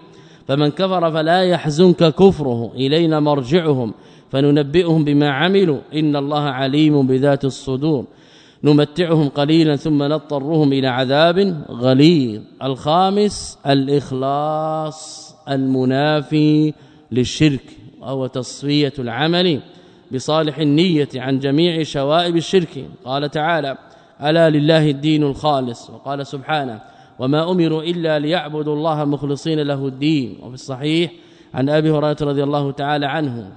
فمن كفر فلا يحزنك كفره إلينا مرجعهم فننبئهم بما عملوا إن الله عليم بذات الصدور. نمتعهم قليلا ثم نضطرهم إلى عذاب غليظ. الخامس الإخلاص المنافي للشرك وهو تصفية العمل بصالح النية عن جميع شوائب الشرك. قال تعالى ألا لله الدين الخالص؟ وقال سبحانه وما أمروا إلا ليعبدوا الله مخلصين له الدين. وفي الصحيح عن أبي هريرة رضي الله تعالى عنه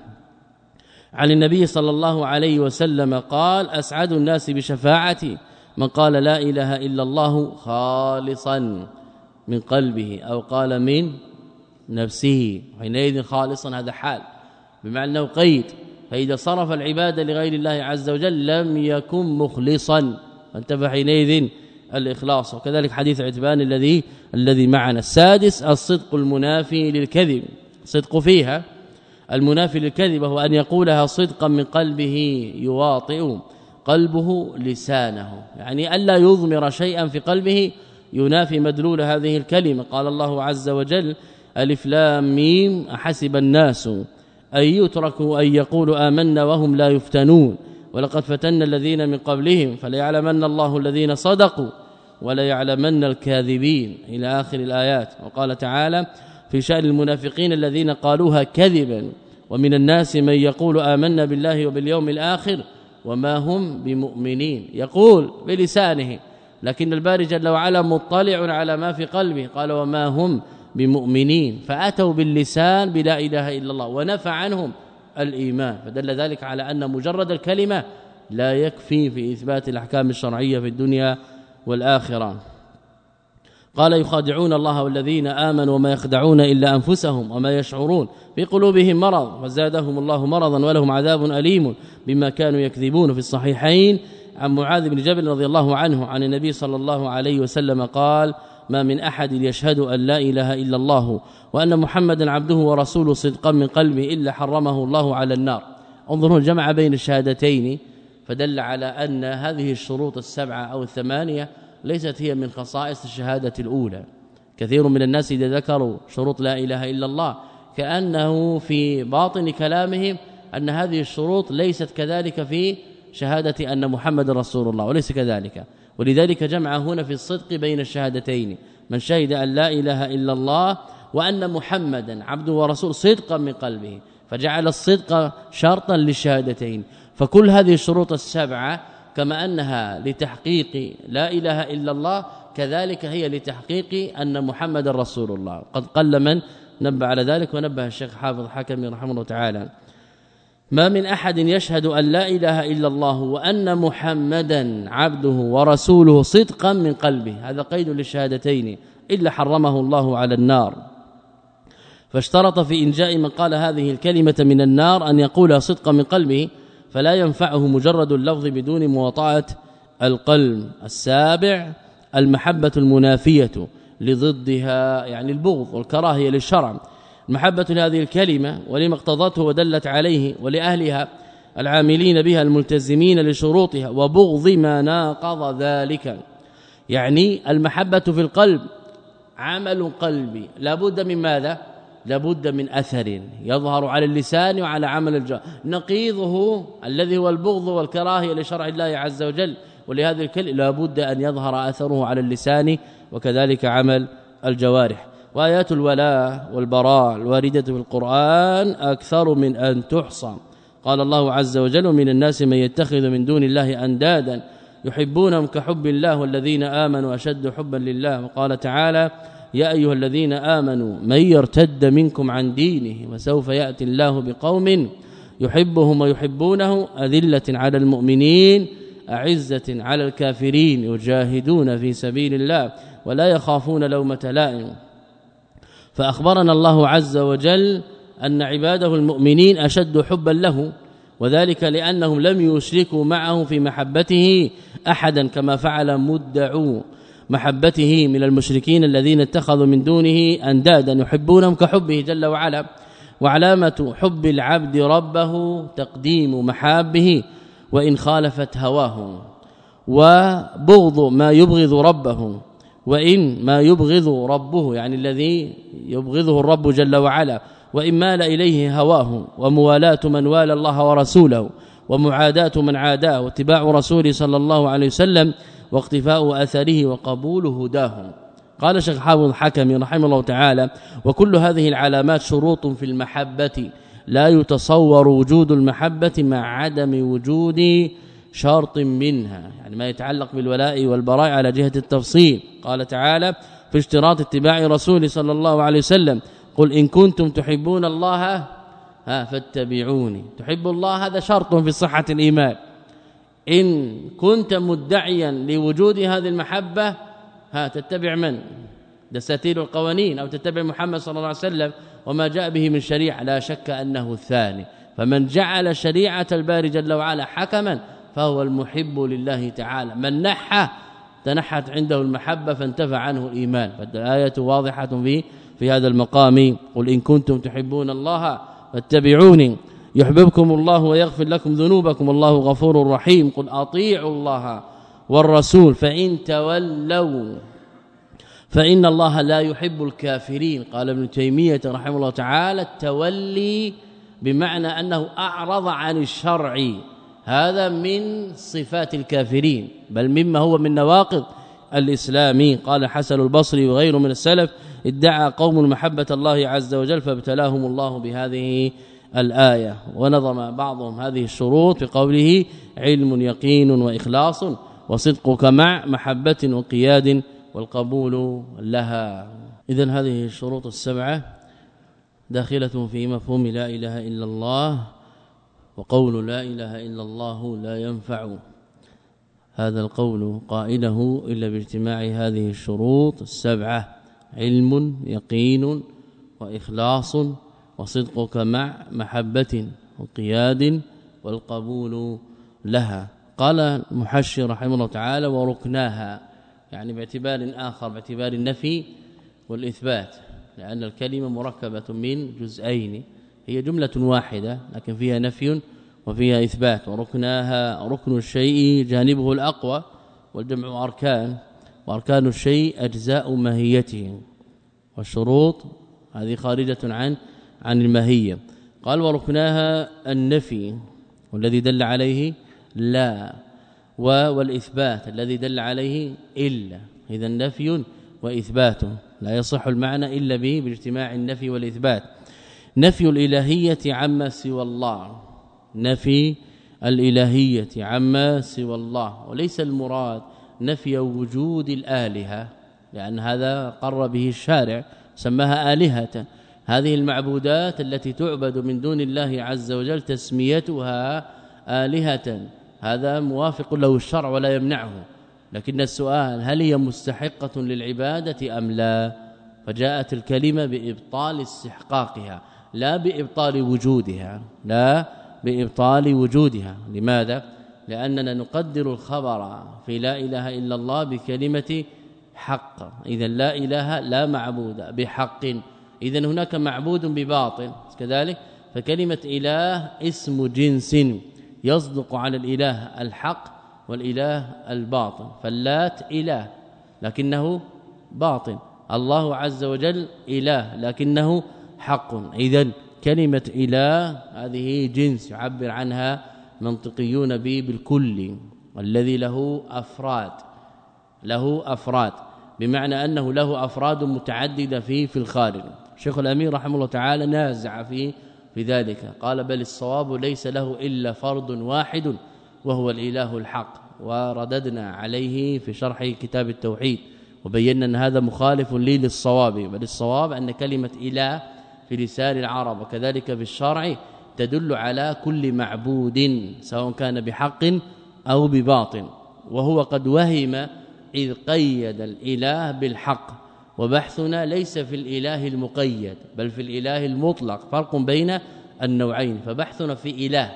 عن النبي صلى الله عليه وسلم قال أسعد الناس بشفاعتي. من قال لا إله إلا الله خالصا من قلبه أو قال من نفسه. حينئذ خالصا هذا حال. بمعنى انه قيد. فإذا صرف العباده لغير الله عز وجل لم يكن مخلصا. فانتبه حينئذ الإخلاص. وكذلك حديث عتبان الذي الذي معنا. السادس الصدق المنافي للكذب. صدق فيها المنافي للكذب هو أن يقولها صدقا من قلبه يواطئ قلبه لسانه. يعني ألا يضمر شيئا في قلبه ينافي مدلول هذه الكلمة. قال الله عز وجل ألف لام ميم أحسب الناس أن يتركوا أن يقولوا آمنا وهم لا يفتنون. ولقد فتنا الذين من قبلهم فليعلمن الله الذين صدقوا وليعلمن الكاذبين. إلى آخر الآيات. وقال تعالى في شأن المنافقين الذين قالوها كذبا. ومن الناس من يقول آمنا بالله وباليوم الآخر وما هم بمؤمنين. يقول بلسانه لكن الباري جل وعلا مطلع على ما في قلبه. قال وما هم بمؤمنين. فأتوا باللسان بلا إله إلا الله ونفى عنهم الإيمان. فدل ذلك على أن مجرد الكلمة لا يكفي في إثبات الأحكام الشرعية في الدنيا والآخرة. قال يخادعون الله والذين آمنوا وما يخدعون إلا أنفسهم وما يشعرون في قلوبهم مرض وزادهم الله مرضا ولهم عذاب أليم بما كانوا يكذبون في الصحيحين. عن معاذ بن جبل رضي الله عنه عن النبي صلى الله عليه وسلم قال ما من أحد يشهد أن لا إله إلا الله وأن محمدا عبده ورسوله صدقا من قلبه إلا حرمه الله على النار. انظروا الجمع بين الشهادتين فدل على أن هذه الشروط السبعة أو الثمانية ليست هي من خصائص الشهادة الأولى. كثير من الناس إذا ذكروا شروط لا إله إلا الله كأنه في باطن كلامهم أن هذه الشروط ليست كذلك في شهادة أن محمد رسول الله وليس كذلك. ولذلك جمع هنا في الصدق بين الشهادتين من شهد أن لا إله إلا الله وأن محمدا عبده ورسول صدقا من قلبه فجعل الصدق شرطا للشهادتين. فكل هذه الشروط السبعة كما أنها لتحقيق لا إله إلا الله كذلك هي لتحقيق أن محمد رسول الله. قد قل من نبه على ذلك ونبه الشيخ حافظ حكمي رحمه الله تعالى. ما من أحد يشهد أن لا إله إلا الله وأن محمدا عبده ورسوله صدقا من قلبه. هذا قيد للشهادتين إلا حرمه الله على النار. فاشترط في إنجاء من قال هذه الكلمة من النار أن يقولها صدقا من قلبه فلا ينفعه مجرد اللفظ بدون مواطعة القلب السابع المحبة المنافية لضدها يعني البغض والكراهية للشرع. المحبة لهذه الكلمة ولما اقتضته ودلت عليه ولأهلها العاملين بها الملتزمين لشروطها وبغض ما ناقض ذلك. يعني المحبة في القلب عمل قلبي. لابد من ماذا؟ لابد من أثر يظهر على اللسان وعلى عمل الجوارح نقيضه الذي هو البغض والكراهية لشرع الله عز وجل. ولهذا الكلمة لابد أن يظهر أثره على اللسان وكذلك عمل الجوارح. وآيات الولاء والبراء الواردة في القرآن أكثر من أن تحصى. قال الله عز وجل من الناس من يتخذ من دون الله أندادا يحبونهم كحب الله والذين آمنوا أشد حبا لله وقال تعالى يا أيها الذين آمنوا من يرتد منكم عن دينه وسوف يأتي الله بقوم يحبهم ويحبونه أذلة على المؤمنين أعزة على الكافرين يجاهدون في سبيل الله ولا يخافون لومة لائم. فأخبرنا الله عز وجل أن عباده المؤمنين أشد حبا له وذلك لأنهم لم يشركوا معه في محبته أحدا كما فعل مدعو. محبته من المشركين الذين اتخذوا من دونه أندادا يحبونهم كحبه جل وعلا. وعلامة حب العبد ربه تقديم محابه وإن خالفت هواه. وبغض ما يبغض ربه وإن ما يبغض ربه يعني الذي يبغضه الرب جل وعلا. وإن مال إليه هواه وموالاة من والى الله ورسوله. ومعاداة من عاداه واتباع رسوله صلى الله عليه وسلم واقتفاء أثره وقبول هداه. قال شيخ حافظ الحكمي رحمه الله تعالى وكل هذه العلامات شروط في المحبة. لا يتصور وجود المحبة مع عدم وجود شرط منها. يعني ما يتعلق بالولاء والبراء على جهة التفصيل. قال تعالى في اشتراط اتباع رسول صلى الله عليه وسلم قل إن كنتم تحبون الله ها فاتبعوني. تحب الله؟ هذا شرط في صحة الإيمان. إن كنت مدعيا لوجود هذه المحبة ها تتبع من؟ دساتير القوانين أو تتبع محمد صلى الله عليه وسلم وما جاء به من شريعة. لا شك أنه الثاني. فمن جعل شريعة الباري جل وعلا حكما فهو المحب لله تعالى. من نحى تنحت عنده المحبة فانتفع عنه الإيمان. فالآية واضحة في في هذا المقام. قل إن كنتم تحبون الله فاتبعوني. يحببكم الله ويغفر لكم ذنوبكم. الله غفور رحيم. قل أطيعوا الله والرسول فإن تولوا فإن الله لا يحب الكافرين. قال ابن تيمية رحمه الله تعالى التولي بمعنى أنه أعرض عن الشرع. هذا من صفات الكافرين بل مما هو من نواقض الإسلام. قال حسن البصري وغيره من السلف ادعى قوم محبة الله عز وجل فابتلاهم الله بهذه الآية ونظم بعضهم هذه الشروط بقوله علم يقين وإخلاص وصدقك مع محبة وقياد والقبول لها. اذا هذه الشروط السبعة داخلة في مفهوم لا إله إلا الله وقول لا إله إلا الله لا ينفع. هذا القول قائله إلا باجتماع هذه الشروط السبعة. علم يقين وإخلاص وصدقك مع محبة وقياد والقبول لها. قال المحشي رحمه الله تعالى وركناها. يعني باعتبار آخر باعتبار النفي والإثبات لأن الكلمة مركبة من جزئين. هي جملة واحدة لكن فيها نفي وفيها إثبات. وركناها ركن الشيء جانبه الأقوى والجمع أركان. وأركان الشيء أجزاء ماهيته. والشروط هذه خارجة عن عن الماهية. قال وركناها النفي والذي دل عليه لا والإثبات الذي دل عليه إلا. إذا نفي وإثبات لا يصح المعنى إلا به باجتماع النفي والإثبات. نفي الإلهية عما سوى الله. نفي الإلهية عما سوى الله. وليس المراد نفي وجود الآلهة لأن هذا قر به الشارع سماها آلهة. هذه المعبودات التي تعبد من دون الله عز وجل تسميتها آلهة. هذا موافق له الشرع ولا يمنعه. لكن السؤال هل هي مستحقة للعبادة أم لا؟ فجاءت الكلمة بإبطال استحقاقها لا بإبطال وجودها لا بإبطال وجودها. لماذا؟ لأننا نقدر الخبر في لا إله إلا الله بكلمة حق. إذا لا إله لا معبود بحق. اذا هناك معبود بباطل. كذلك فكلمة إله اسم جنس يصدق على الإله الحق والإله الباطل. فاللات إله لكنه باطل. الله عز وجل إله لكنه حق. اذا كلمة إله هذه جنس يعبر عنها منطقيون به بالكل الذي له أفراد له أفراد بمعنى أنه له أفراد متعددة فيه في الخارج. شيخ الأمير رحمه الله تعالى نازع في في ذلك قال بل الصواب ليس له إلا فرد واحد وهو الإله الحق ورددنا عليه في شرح كتاب التوحيد وبينا أن هذا مخالف لي للصواب بل الصواب أن كلمة إله في لسان العرب وكذلك في الشرع تدل على كل معبود سواء كان بحق أو بباطل. وهو قد وهم إذ قيد الإله بالحق. وبحثنا ليس في الإله المقيد بل في الإله المطلق. فرق بين النوعين فبحثنا في إله.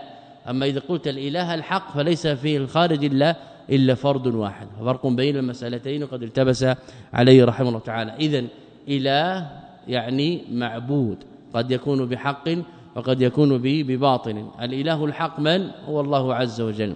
أما إذا قلت الإله الحق فليس فيه الخارج الا إلا فرد واحد. فرق بين المسألتين وقد التبس عليه رحمه الله تعالى. اذا إله يعني معبود قد يكون بحق وقد يكون بباطل الإله الحق من؟ هو الله عز وجل.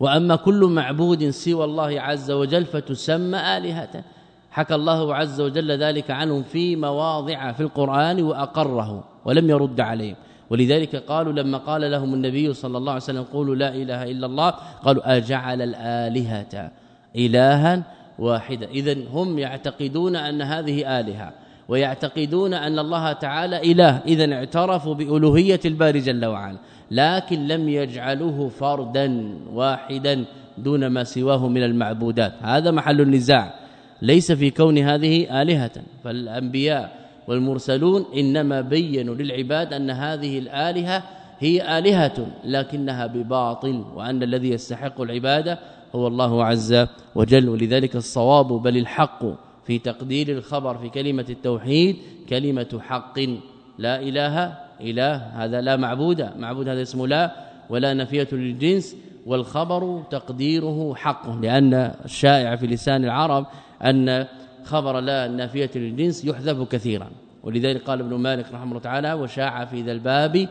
وأما كل معبود سوى الله عز وجل فتسمى آلهة. حكى الله عز وجل ذلك عنهم في مواضع في القرآن وأقره ولم يرد عليهم. ولذلك قالوا لما قال لهم النبي صلى الله عليه وسلم قولوا لا إله إلا الله قالوا أجعل الآلهة إلها واحدة إذا هم يعتقدون أن هذه آلهة. ويعتقدون أن الله تعالى إله إذا اعترفوا بألوهية الباري جل وعلا. لكن لم يجعلوه فردا واحدا دون ما سواه من المعبودات. هذا محل النزاع. ليس في كون هذه آلهة. فالأنبياء والمرسلون إنما بينوا للعباد أن هذه الآلهة هي آلهة لكنها بباطل وأن الذي يستحق العبادة هو الله عز وجل. ولذلك الصواب بل الحق. في تقدير الخبر في كلمة التوحيد كلمة حق. لا إله إله هذا لا معبود. معبود هذا اسمه لا ولا نفية للجنس والخبر تقديره حق. لأن الشائع في لسان العرب أن خبر لا نافيه للجنس يحذف كثيرا. ولذلك قال ابن مالك رحمه الله تعالى وشاع في ذا الباب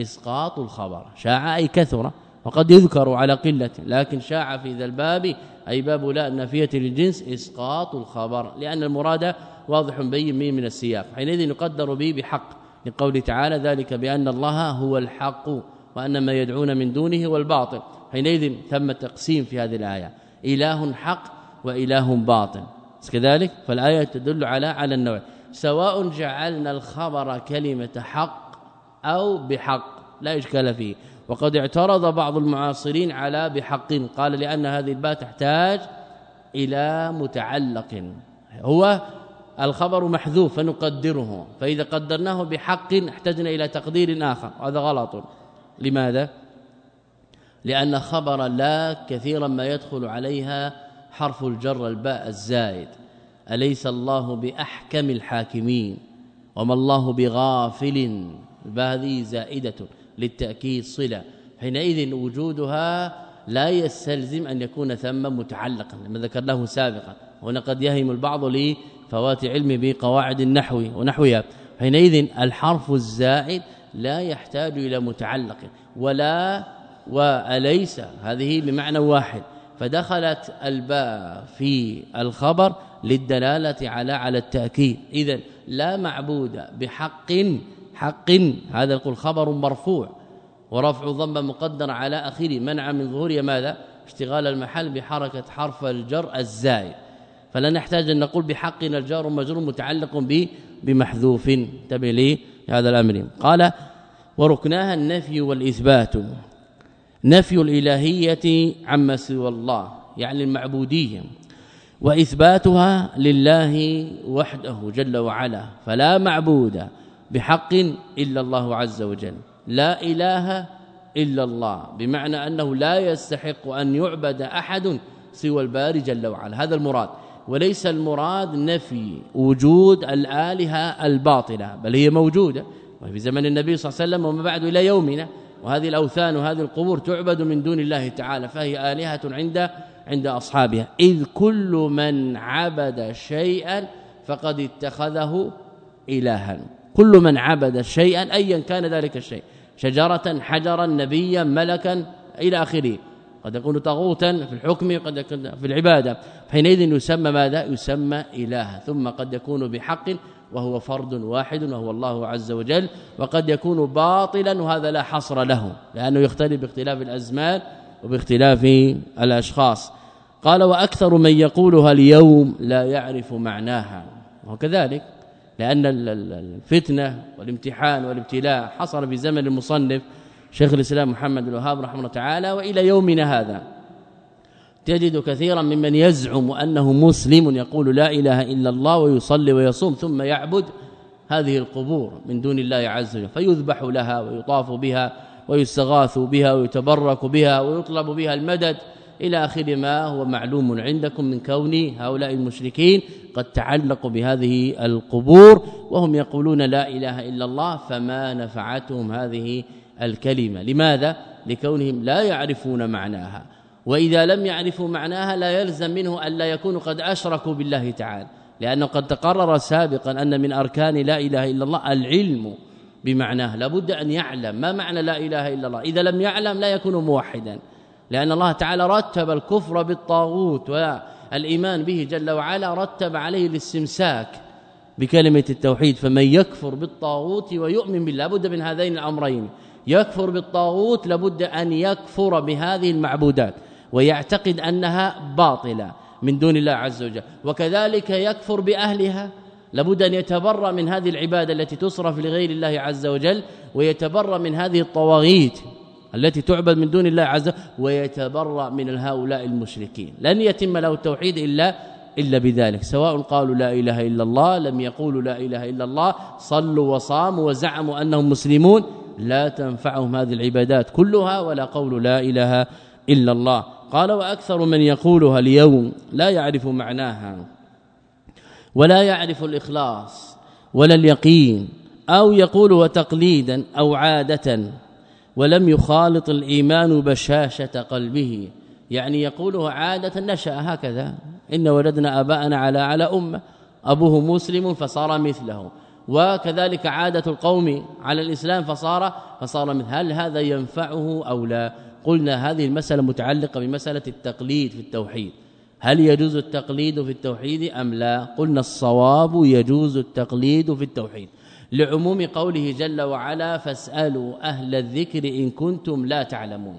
إسقاط الخبر شاع أي كثر وقد يذكر على قلة لكن شاع في ذا الباب أي باب لا نافية للجنس إسقاط الخبر لأن المراد واضح بين من السياق حينئذ يقدر به بحق لقوله تعالى ذلك بأن الله هو الحق وأن ما يدعون من دونه هو الباطل. حينئذ ثم تقسيم في هذه الآية إله حق وإله باطل. كذلك فالآية تدل على على النوع سواء جعلنا الخبر كلمة حق أو بحق لا إشكال فيه. وقد اعترض بعض المعاصرين على بحق. قال لأن هذه الباء تحتاج إلى متعلق. هو الخبر محذوف فنقدره. فإذا قدرناه بحق احتجنا إلى تقدير آخر. هذا غلط. لماذا؟ لأن خبر لا كثيرا ما يدخل عليها حرف الجر الباء الزائد. أليس الله بأحكم الحاكمين؟ وما الله بغافل؟ هذه زائدة. للتأكيد صلة. حينئذ وجودها لا يستلزم أن يكون ثم متعلقا لما ذكرناه سابقا. هنا قد يهم البعض لفوات علم بقواعد النحو ونحوها. حينئذ الحرف الزائد لا يحتاج إلى متعلق ولا وليس هذه بمعنى واحد. فدخلت الباء في الخبر للدلالة على على التأكيد. اذا لا معبود بحق حق هذا يقول خبر مرفوع ورفع ضم مقدر على اخره منع من ظهور ماذا؟ اشتغال المحل بحركة حرف الجر الزائد فلا نحتاج أن نقول بحقنا الجار مجرور متعلق به بمحذوف. انتبه لي هذا الأمر. قال وركناها النفي والإثبات. نفي الإلهية عما سوى الله يعني المعبودية وإثباتها لله وحده جل وعلا فلا معبود. بحق إلا الله عز وجل. لا إله إلا الله بمعنى أنه لا يستحق أن يعبد أحد سوى الباري جل وعلا. هذا المراد. وليس المراد نفي وجود الآلهة الباطلة بل هي موجودة. وفي زمن النبي صلى الله عليه وسلم وما بعد إلى يومنا وهذه الأوثان وهذه القبور تعبد من دون الله تعالى فهي آلهة عند عند أصحابها. إذ كل من عبد شيئا فقد اتخذه الها. كل من عبد شيئا ايا كان ذلك الشيء. شجرة حجرا نبيا ملكا إلى آخره. قد يكون طاغوتا في الحكم قد يكون في العبادة. حينئذ يسمى ماذا؟ يسمى الها ثم قد يكون بحق وهو فرد واحد وهو الله عز وجل. وقد يكون باطلا وهذا لا حصر له لأنه يختلف باختلاف الأزمان وباختلاف الأشخاص. قال وأكثر من يقولها اليوم لا يعرف معناها. وكذلك لأن الفتنة والامتحان والابتلاء حصل في زمن المصنف شيخ الإسلام محمد الوهاب رحمه الله تعالى وإلى يومنا هذا. تجد كثيرا ممن يزعم أنه مسلم يقول لا إله إلا الله ويصلي ويصوم ثم يعبد هذه القبور من دون الله عز وجل فيذبح لها ويطاف بها ويستغاث بها ويتبرك بها ويطلب بها المدد. إلى آخر ما هو معلوم عندكم من كون هؤلاء المشركين قد تعلقوا بهذه القبور وهم يقولون لا إله إلا الله فما نفعتهم هذه الكلمة. لماذا؟ لكونهم لا يعرفون معناها. وإذا لم يعرفوا معناها لا يلزم منه الا يكونوا قد أشركوا بالله تعالى. لأنه قد تقرر سابقا أن من أركان لا إله إلا الله العلم بمعناه لابد أن يعلم ما معنى لا إله إلا الله. إذا لم يعلم لا يكون موحدا. لأن الله تعالى رتب الكفر بالطاغوت والإيمان به جل وعلا رتب عليه الاستمساك بكلمة التوحيد. فمن يكفر بالطاغوت ويؤمن بالله لابد من هذين الأمرين. يكفر بالطاغوت لابد أن يكفر بهذه المعبودات ويعتقد أنها باطلة من دون الله عز وجل. وكذلك يكفر بأهلها لابد أن يتبرأ من هذه العبادة التي تصرف لغير الله عز وجل ويتبرأ من هذه الطواغيت. التي تعبد من دون الله عز وجل ويتبرأ من هؤلاء المشركين. لن يتم له التوحيد إلا إلا بذلك. سواء قالوا لا إله إلا الله لم يقولوا لا إله إلا الله صلوا وصاموا وزعموا أنهم مسلمون لا تنفعهم هذه العبادات كلها ولا قول لا إله إلا الله. قال وأكثر من يقولها اليوم لا يعرف معناها ولا يعرف الإخلاص ولا اليقين أو يقولها تقليدا أو عادة. ولم يخالط الإيمان بشاشة قلبه. يعني يقولها عادة نشأ هكذا. إن ولدنا آباءنا على على أمة ابوه مسلم فصار مثله وكذلك عادة القوم على الإسلام فصار فصار مثل. هل هذا ينفعه أو لا؟ قلنا هذه المسألة متعلقة بمسألة التقليد في التوحيد. هل يجوز التقليد في التوحيد أم لا؟ قلنا الصواب يجوز التقليد في التوحيد. لعموم قوله جل وعلا فاسألوا أهل الذكر إن كنتم لا تعلمون.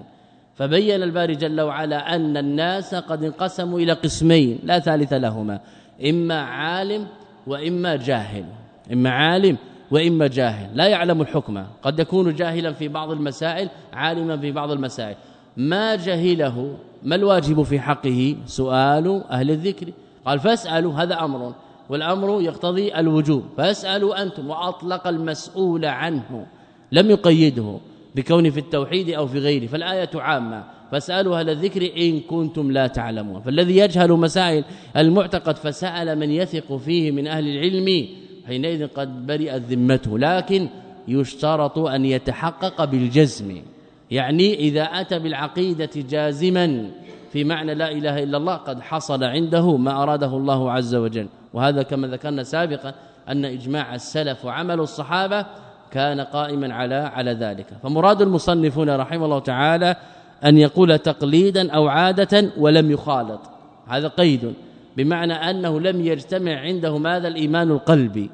فبين الباري جل وعلا أن الناس قد انقسموا إلى قسمين لا ثالث لهما إما عالم وإما جاهل إما عالم وإما جاهل. لا يعلم الحكم قد يكون جاهلا في بعض المسائل عالما في بعض المسائل. ما جهله؟ ما الواجب في حقه؟ سؤال أهل الذكر. قال فاسألوا هذا أمر. والأمر يقتضي الوجوب. فاسألوا أنتم وأطلق المسؤول عنه لم يقيده بكون في التوحيد أو في غيره فالآية عامة. فاسالوا أهل الذكر إن كنتم لا تعلمون. فالذي يجهل مسائل المعتقد فسأل من يثق فيه من أهل العلم حينئذ قد برئت ذمته لكن يشترط أن يتحقق بالجزم. يعني إذا أتى بالعقيدة جازما في معنى لا إله إلا الله قد حصل عنده ما أراده الله عز وجل. وهذا كما ذكرنا سابقا أن إجماع السلف وعمل الصحابة كان قائما على على ذلك. فمراد المصنفون رحمه الله تعالى أن يقول تقليدا أو عادة ولم يخالط. هذا قيد بمعنى أنه لم يجتمع عنده ماذا الإيمان القلبي.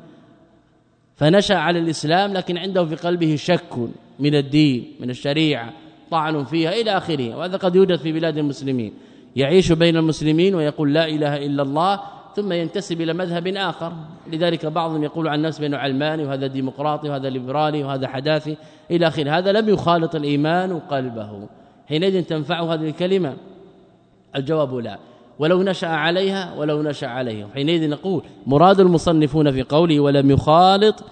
فنشأ على الإسلام لكن عنده في قلبه شك من الدين من الشريعة طعن فيها إلى آخره. وهذا قد يوجد في بلاد المسلمين. يعيش بين المسلمين ويقول لا إله إلا الله ثم ينتسب إلى مذهب آخر. لذلك بعضهم يقول عن الناس بأنه علماني وهذا ديمقراطي وهذا ليبرالي وهذا حداثي إلى آخره. هذا لم يخالط الإيمان قلبه حينئذ تنفعه هذه الكلمة؟ الجواب لا. ولو نشأ عليها ولو نشأ عليه حينئذ نقول مراد المصنفون في قوله ولم يخالط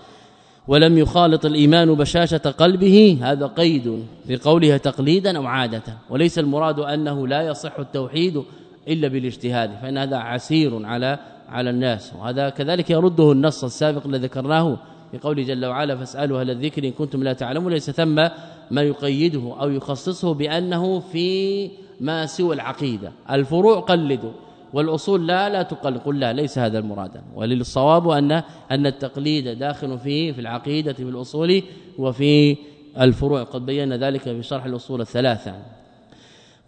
ولم يخالط الإيمان بشاشة قلبه هذا قيد في قولها تقليدا أو عادة. وليس المراد أنه لا يصح التوحيد إلا بالاجتهاد فإن هذا عسير على على الناس. وهذا كذلك يرده النص السابق الذي ذكرناه في قوله جل وعلا فاسألوا أهل الذكر إن كنتم لا تعلمون. ليس ثم ما يقيده أو يخصصه بأنه في ما سوى العقيدة. الفروع قلدوا والأصول لا لا تقل. قل لا ليس هذا المراد. وللصواب أن أن التقليد داخل فيه في العقيدة في الأصول وفي الفروع. قد بينا ذلك في شرح الأصول الثلاثة.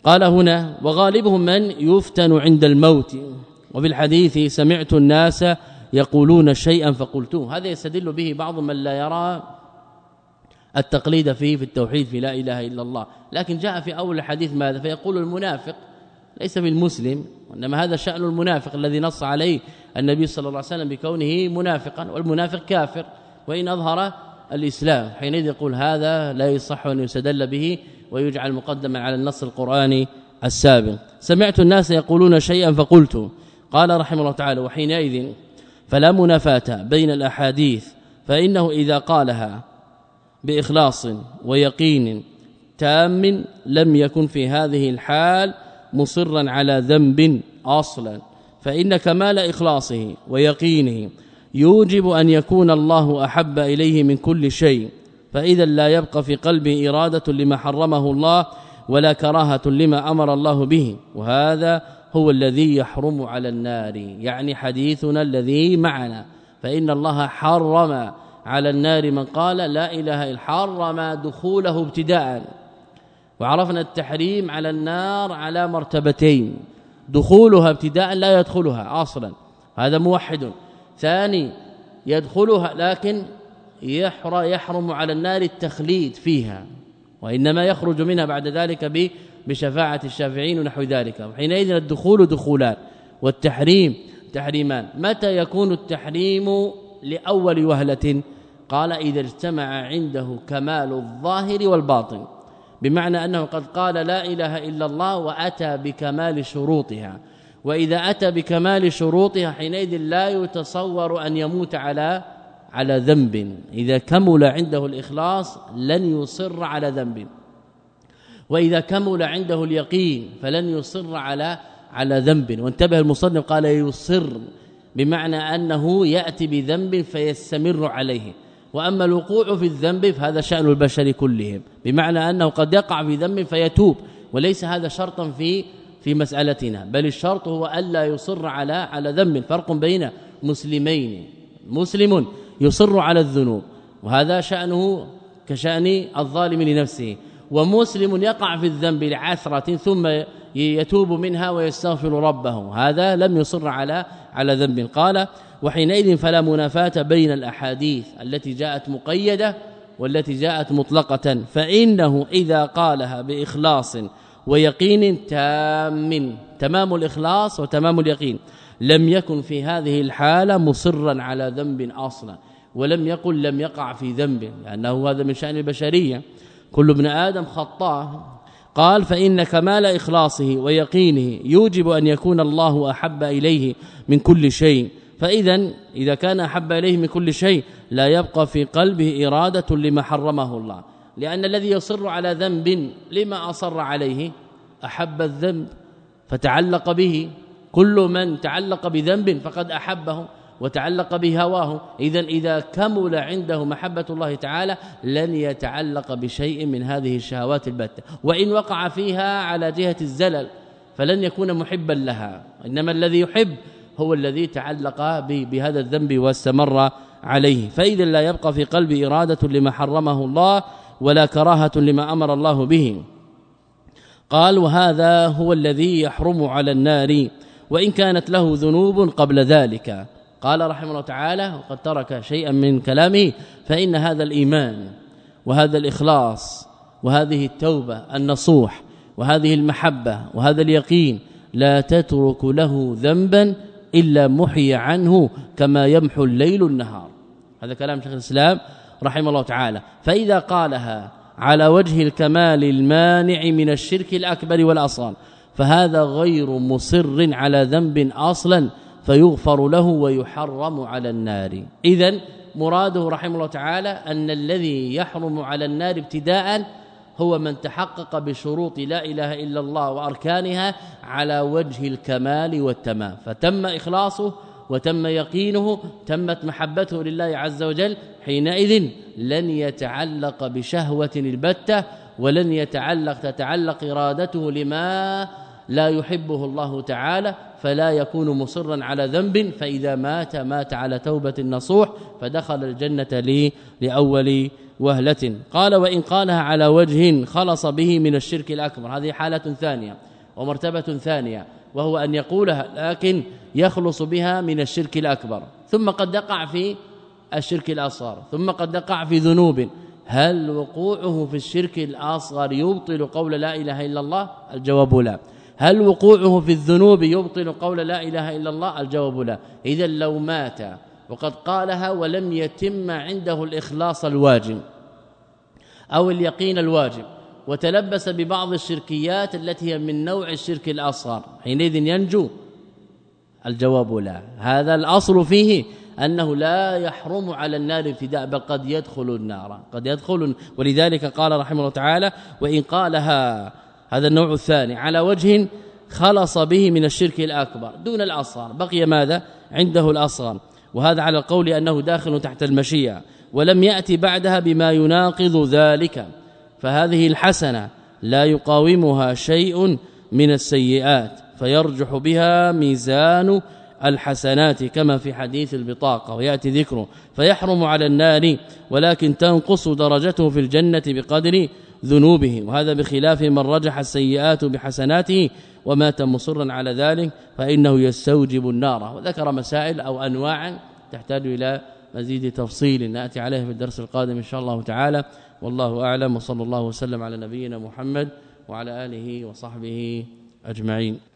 قال هنا وغالبهم من؟ يفتن عند الموت. وفي الحديث سمعت الناس يقولون شيئا فقلتوه. هذا يستدل به بعض من لا يرى التقليد فيه في التوحيد في لا إله إلا الله. لكن جاء في أول الحديث ماذا؟ فيقول المنافق ليس بالمسلم وإنما هذا شأن المنافق الذي نص عليه النبي صلى الله عليه وسلم بكونه منافقا والمنافق كافر. وإن أظهر الإسلام حينئذ يقول هذا لا يصح أن يستدل به ويجعل مقدما على النص القرآني السابق. سمعت الناس يقولون شيئا فقلت قال رحمه الله تعالى وحينئذ فلا منافاة بين الأحاديث فإنه إذا قالها بإخلاص ويقين تام لم يكن في هذه الحال مصرا على ذنب أصلا. فإن كمال إخلاصه ويقينه يوجب أن يكون الله أحب إليه من كل شيء. فإذا لا يبقى في قلبه إرادة لما حرمه الله ولا كراهة لما أمر الله به وهذا هو الذي يحرم على النار. يعني حديثنا الذي معنا. فإن الله حرم على النار من قال لا إله إلا حرم دخوله ابتداء. وعرفنا التحريم على النار على مرتبتين. دخولها ابتداء لا يدخلها أصلا. هذا موحد. ثاني يدخلها لكن يحرم على النار التخليد فيها وإنما يخرج منها بعد ذلك بشفاعة الشافعين ونحو ذلك. حينئذ الدخول دخولان والتحريم تحريمان. متى يكون التحريم لأول وهلة؟ قال إذا اجتمع عنده كمال الظاهر والباطن بمعنى أنه قد قال لا إله إلا الله وأتى بكمال شروطها. وإذا أتى بكمال شروطها حينئذ لا يتصور أن يموت على على ذنب. إذا كمل عنده الإخلاص لن يصر على ذنب. وإذا كمل عنده اليقين فلن يصر على على ذنب. وانتبه المصنف قال يصر بمعنى أنه يأتي بذنب فيستمر عليه. وأما الوقوع في الذنب فهذا شأن البشر كلهم بمعنى أنه قد يقع في ذنب فيتوب. وليس هذا شرطا في في مسألتنا بل الشرط هو ألا يصر على على ذنب. فرق بين مسلمين مسلم يصر على الذنوب. وهذا شأنه كشأن الظالم لنفسه. ومسلم يقع في الذنب لعثرة ثم يتوب منها ويستغفر ربه. هذا لم يصر على على ذنب. قال وحينئذ فلا منافاة بين الأحاديث التي جاءت مقيدة والتي جاءت مطلقة. فإنه إذا قالها بإخلاص ويقين تام تمام الإخلاص وتمام اليقين. لم يكن في هذه الحالة مصرا على ذنب أصلا ولم يقل لم يقع في ذنب لأنه هذا من شأن البشرية. كل ابن آدم خطاء. قال فإن كمال إخلاصه ويقينه يوجب أن يكون الله أحب إليه من كل شيء. فاذا إذا كان أحب إليه من كل شيء لا يبقى في قلبه إرادة لما حرمه الله. لأن الذي يصر على ذنب لما أصر عليه؟ أحب الذنب فتعلق به. كل من تعلق بذنب فقد أحبه وتعلق بهواه. اذا إذا كمل عنده محبة الله تعالى لن يتعلق بشيء من هذه الشهوات البتة. وإن وقع فيها على جهة الزلل فلن يكون محبا لها. إنما الذي يحب هو الذي تعلق بهذا الذنب واستمر عليه. فإذا لا يبقى في قلب إرادة لما حرمه الله ولا كراهة لما أمر الله به. قال وهذا هو الذي يحرم على النار وإن كانت له ذنوب قبل ذلك. قال رحمه الله تعالى وقد ترك شيئا من كلامه فإن هذا الإيمان وهذا الإخلاص وهذه التوبة النصوح وهذه المحبة وهذا اليقين لا تترك له ذنبا إلا محي عنه كما يمحو الليل النهار. هذا كلام شيخ الإسلام رحمه الله تعالى. فإذا قالها على وجه الكمال المانع من الشرك الأكبر والأصغر فهذا غير مصر على ذنب أصلا فيغفر له ويحرم على النار. اذا مراده رحمه الله تعالى أن الذي يحرم على النار ابتداء هو من تحقق بشروط لا إله إلا الله وأركانها على وجه الكمال والتمام. فتم إخلاصه وتم يقينه تمت محبته لله عز وجل حينئذ لن يتعلق بشهوة البتة ولن يتعلق تتعلق إرادته لما لا يحبه الله تعالى فلا يكون مصرا على ذنب فإذا مات مات على توبة نصوح فدخل الجنة لي لأول وهلة. قال وإن قالها على وجه خلص به من الشرك الأكبر. هذه حالة ثانية ومرتبة ثانية وهو أن يقولها لكن يخلص بها من الشرك الأكبر. ثم قد يقع في الشرك الأصغر ثم قد يقع في ذنوب. هل وقوعه في الشرك الأصغر يبطل قول لا إله إلا الله؟ الجواب لا. هل وقوعه في الذنوب يبطل قول لا إله إلا الله؟ الجواب لا. إذا لو مات وقد قالها ولم يتم عنده الإخلاص الواجب أو اليقين الواجب وتلبس ببعض الشركيات التي هي من نوع الشرك الأصغر حينئذ ينجو. الجواب لا. هذا الأصل فيه أنه لا يحرم على النار ابتداء بل قد يدخل النار قد يدخل. ولذلك قال رحمه الله تعالى وإن قالها هذا النوع الثاني على وجه خلص به من الشرك الأكبر دون الأصغر. بقي ماذا؟ عنده الأصغر. وهذا على القول أنه داخل تحت المشيئة ولم يأتي بعدها بما يناقض ذلك. فهذه الحسنة لا يقاومها شيء من السيئات فيرجح بها ميزان الحسنات كما في حديث البطاقة ويأتي ذكره فيحرم على النار ولكن تنقص درجته في الجنة بقدر ذنوبه. وهذا بخلاف من رجح السيئات بحسناته ومات مصرا على ذلك فإنه يستوجب النار. وذكر مسائل أو انواعا تحتاج إلى مزيد تفصيل. نأتي عليه في الدرس القادم إن شاء الله تعالى. والله أعلم وصلى الله وسلم على نبينا محمد وعلى آله وصحبه أجمعين.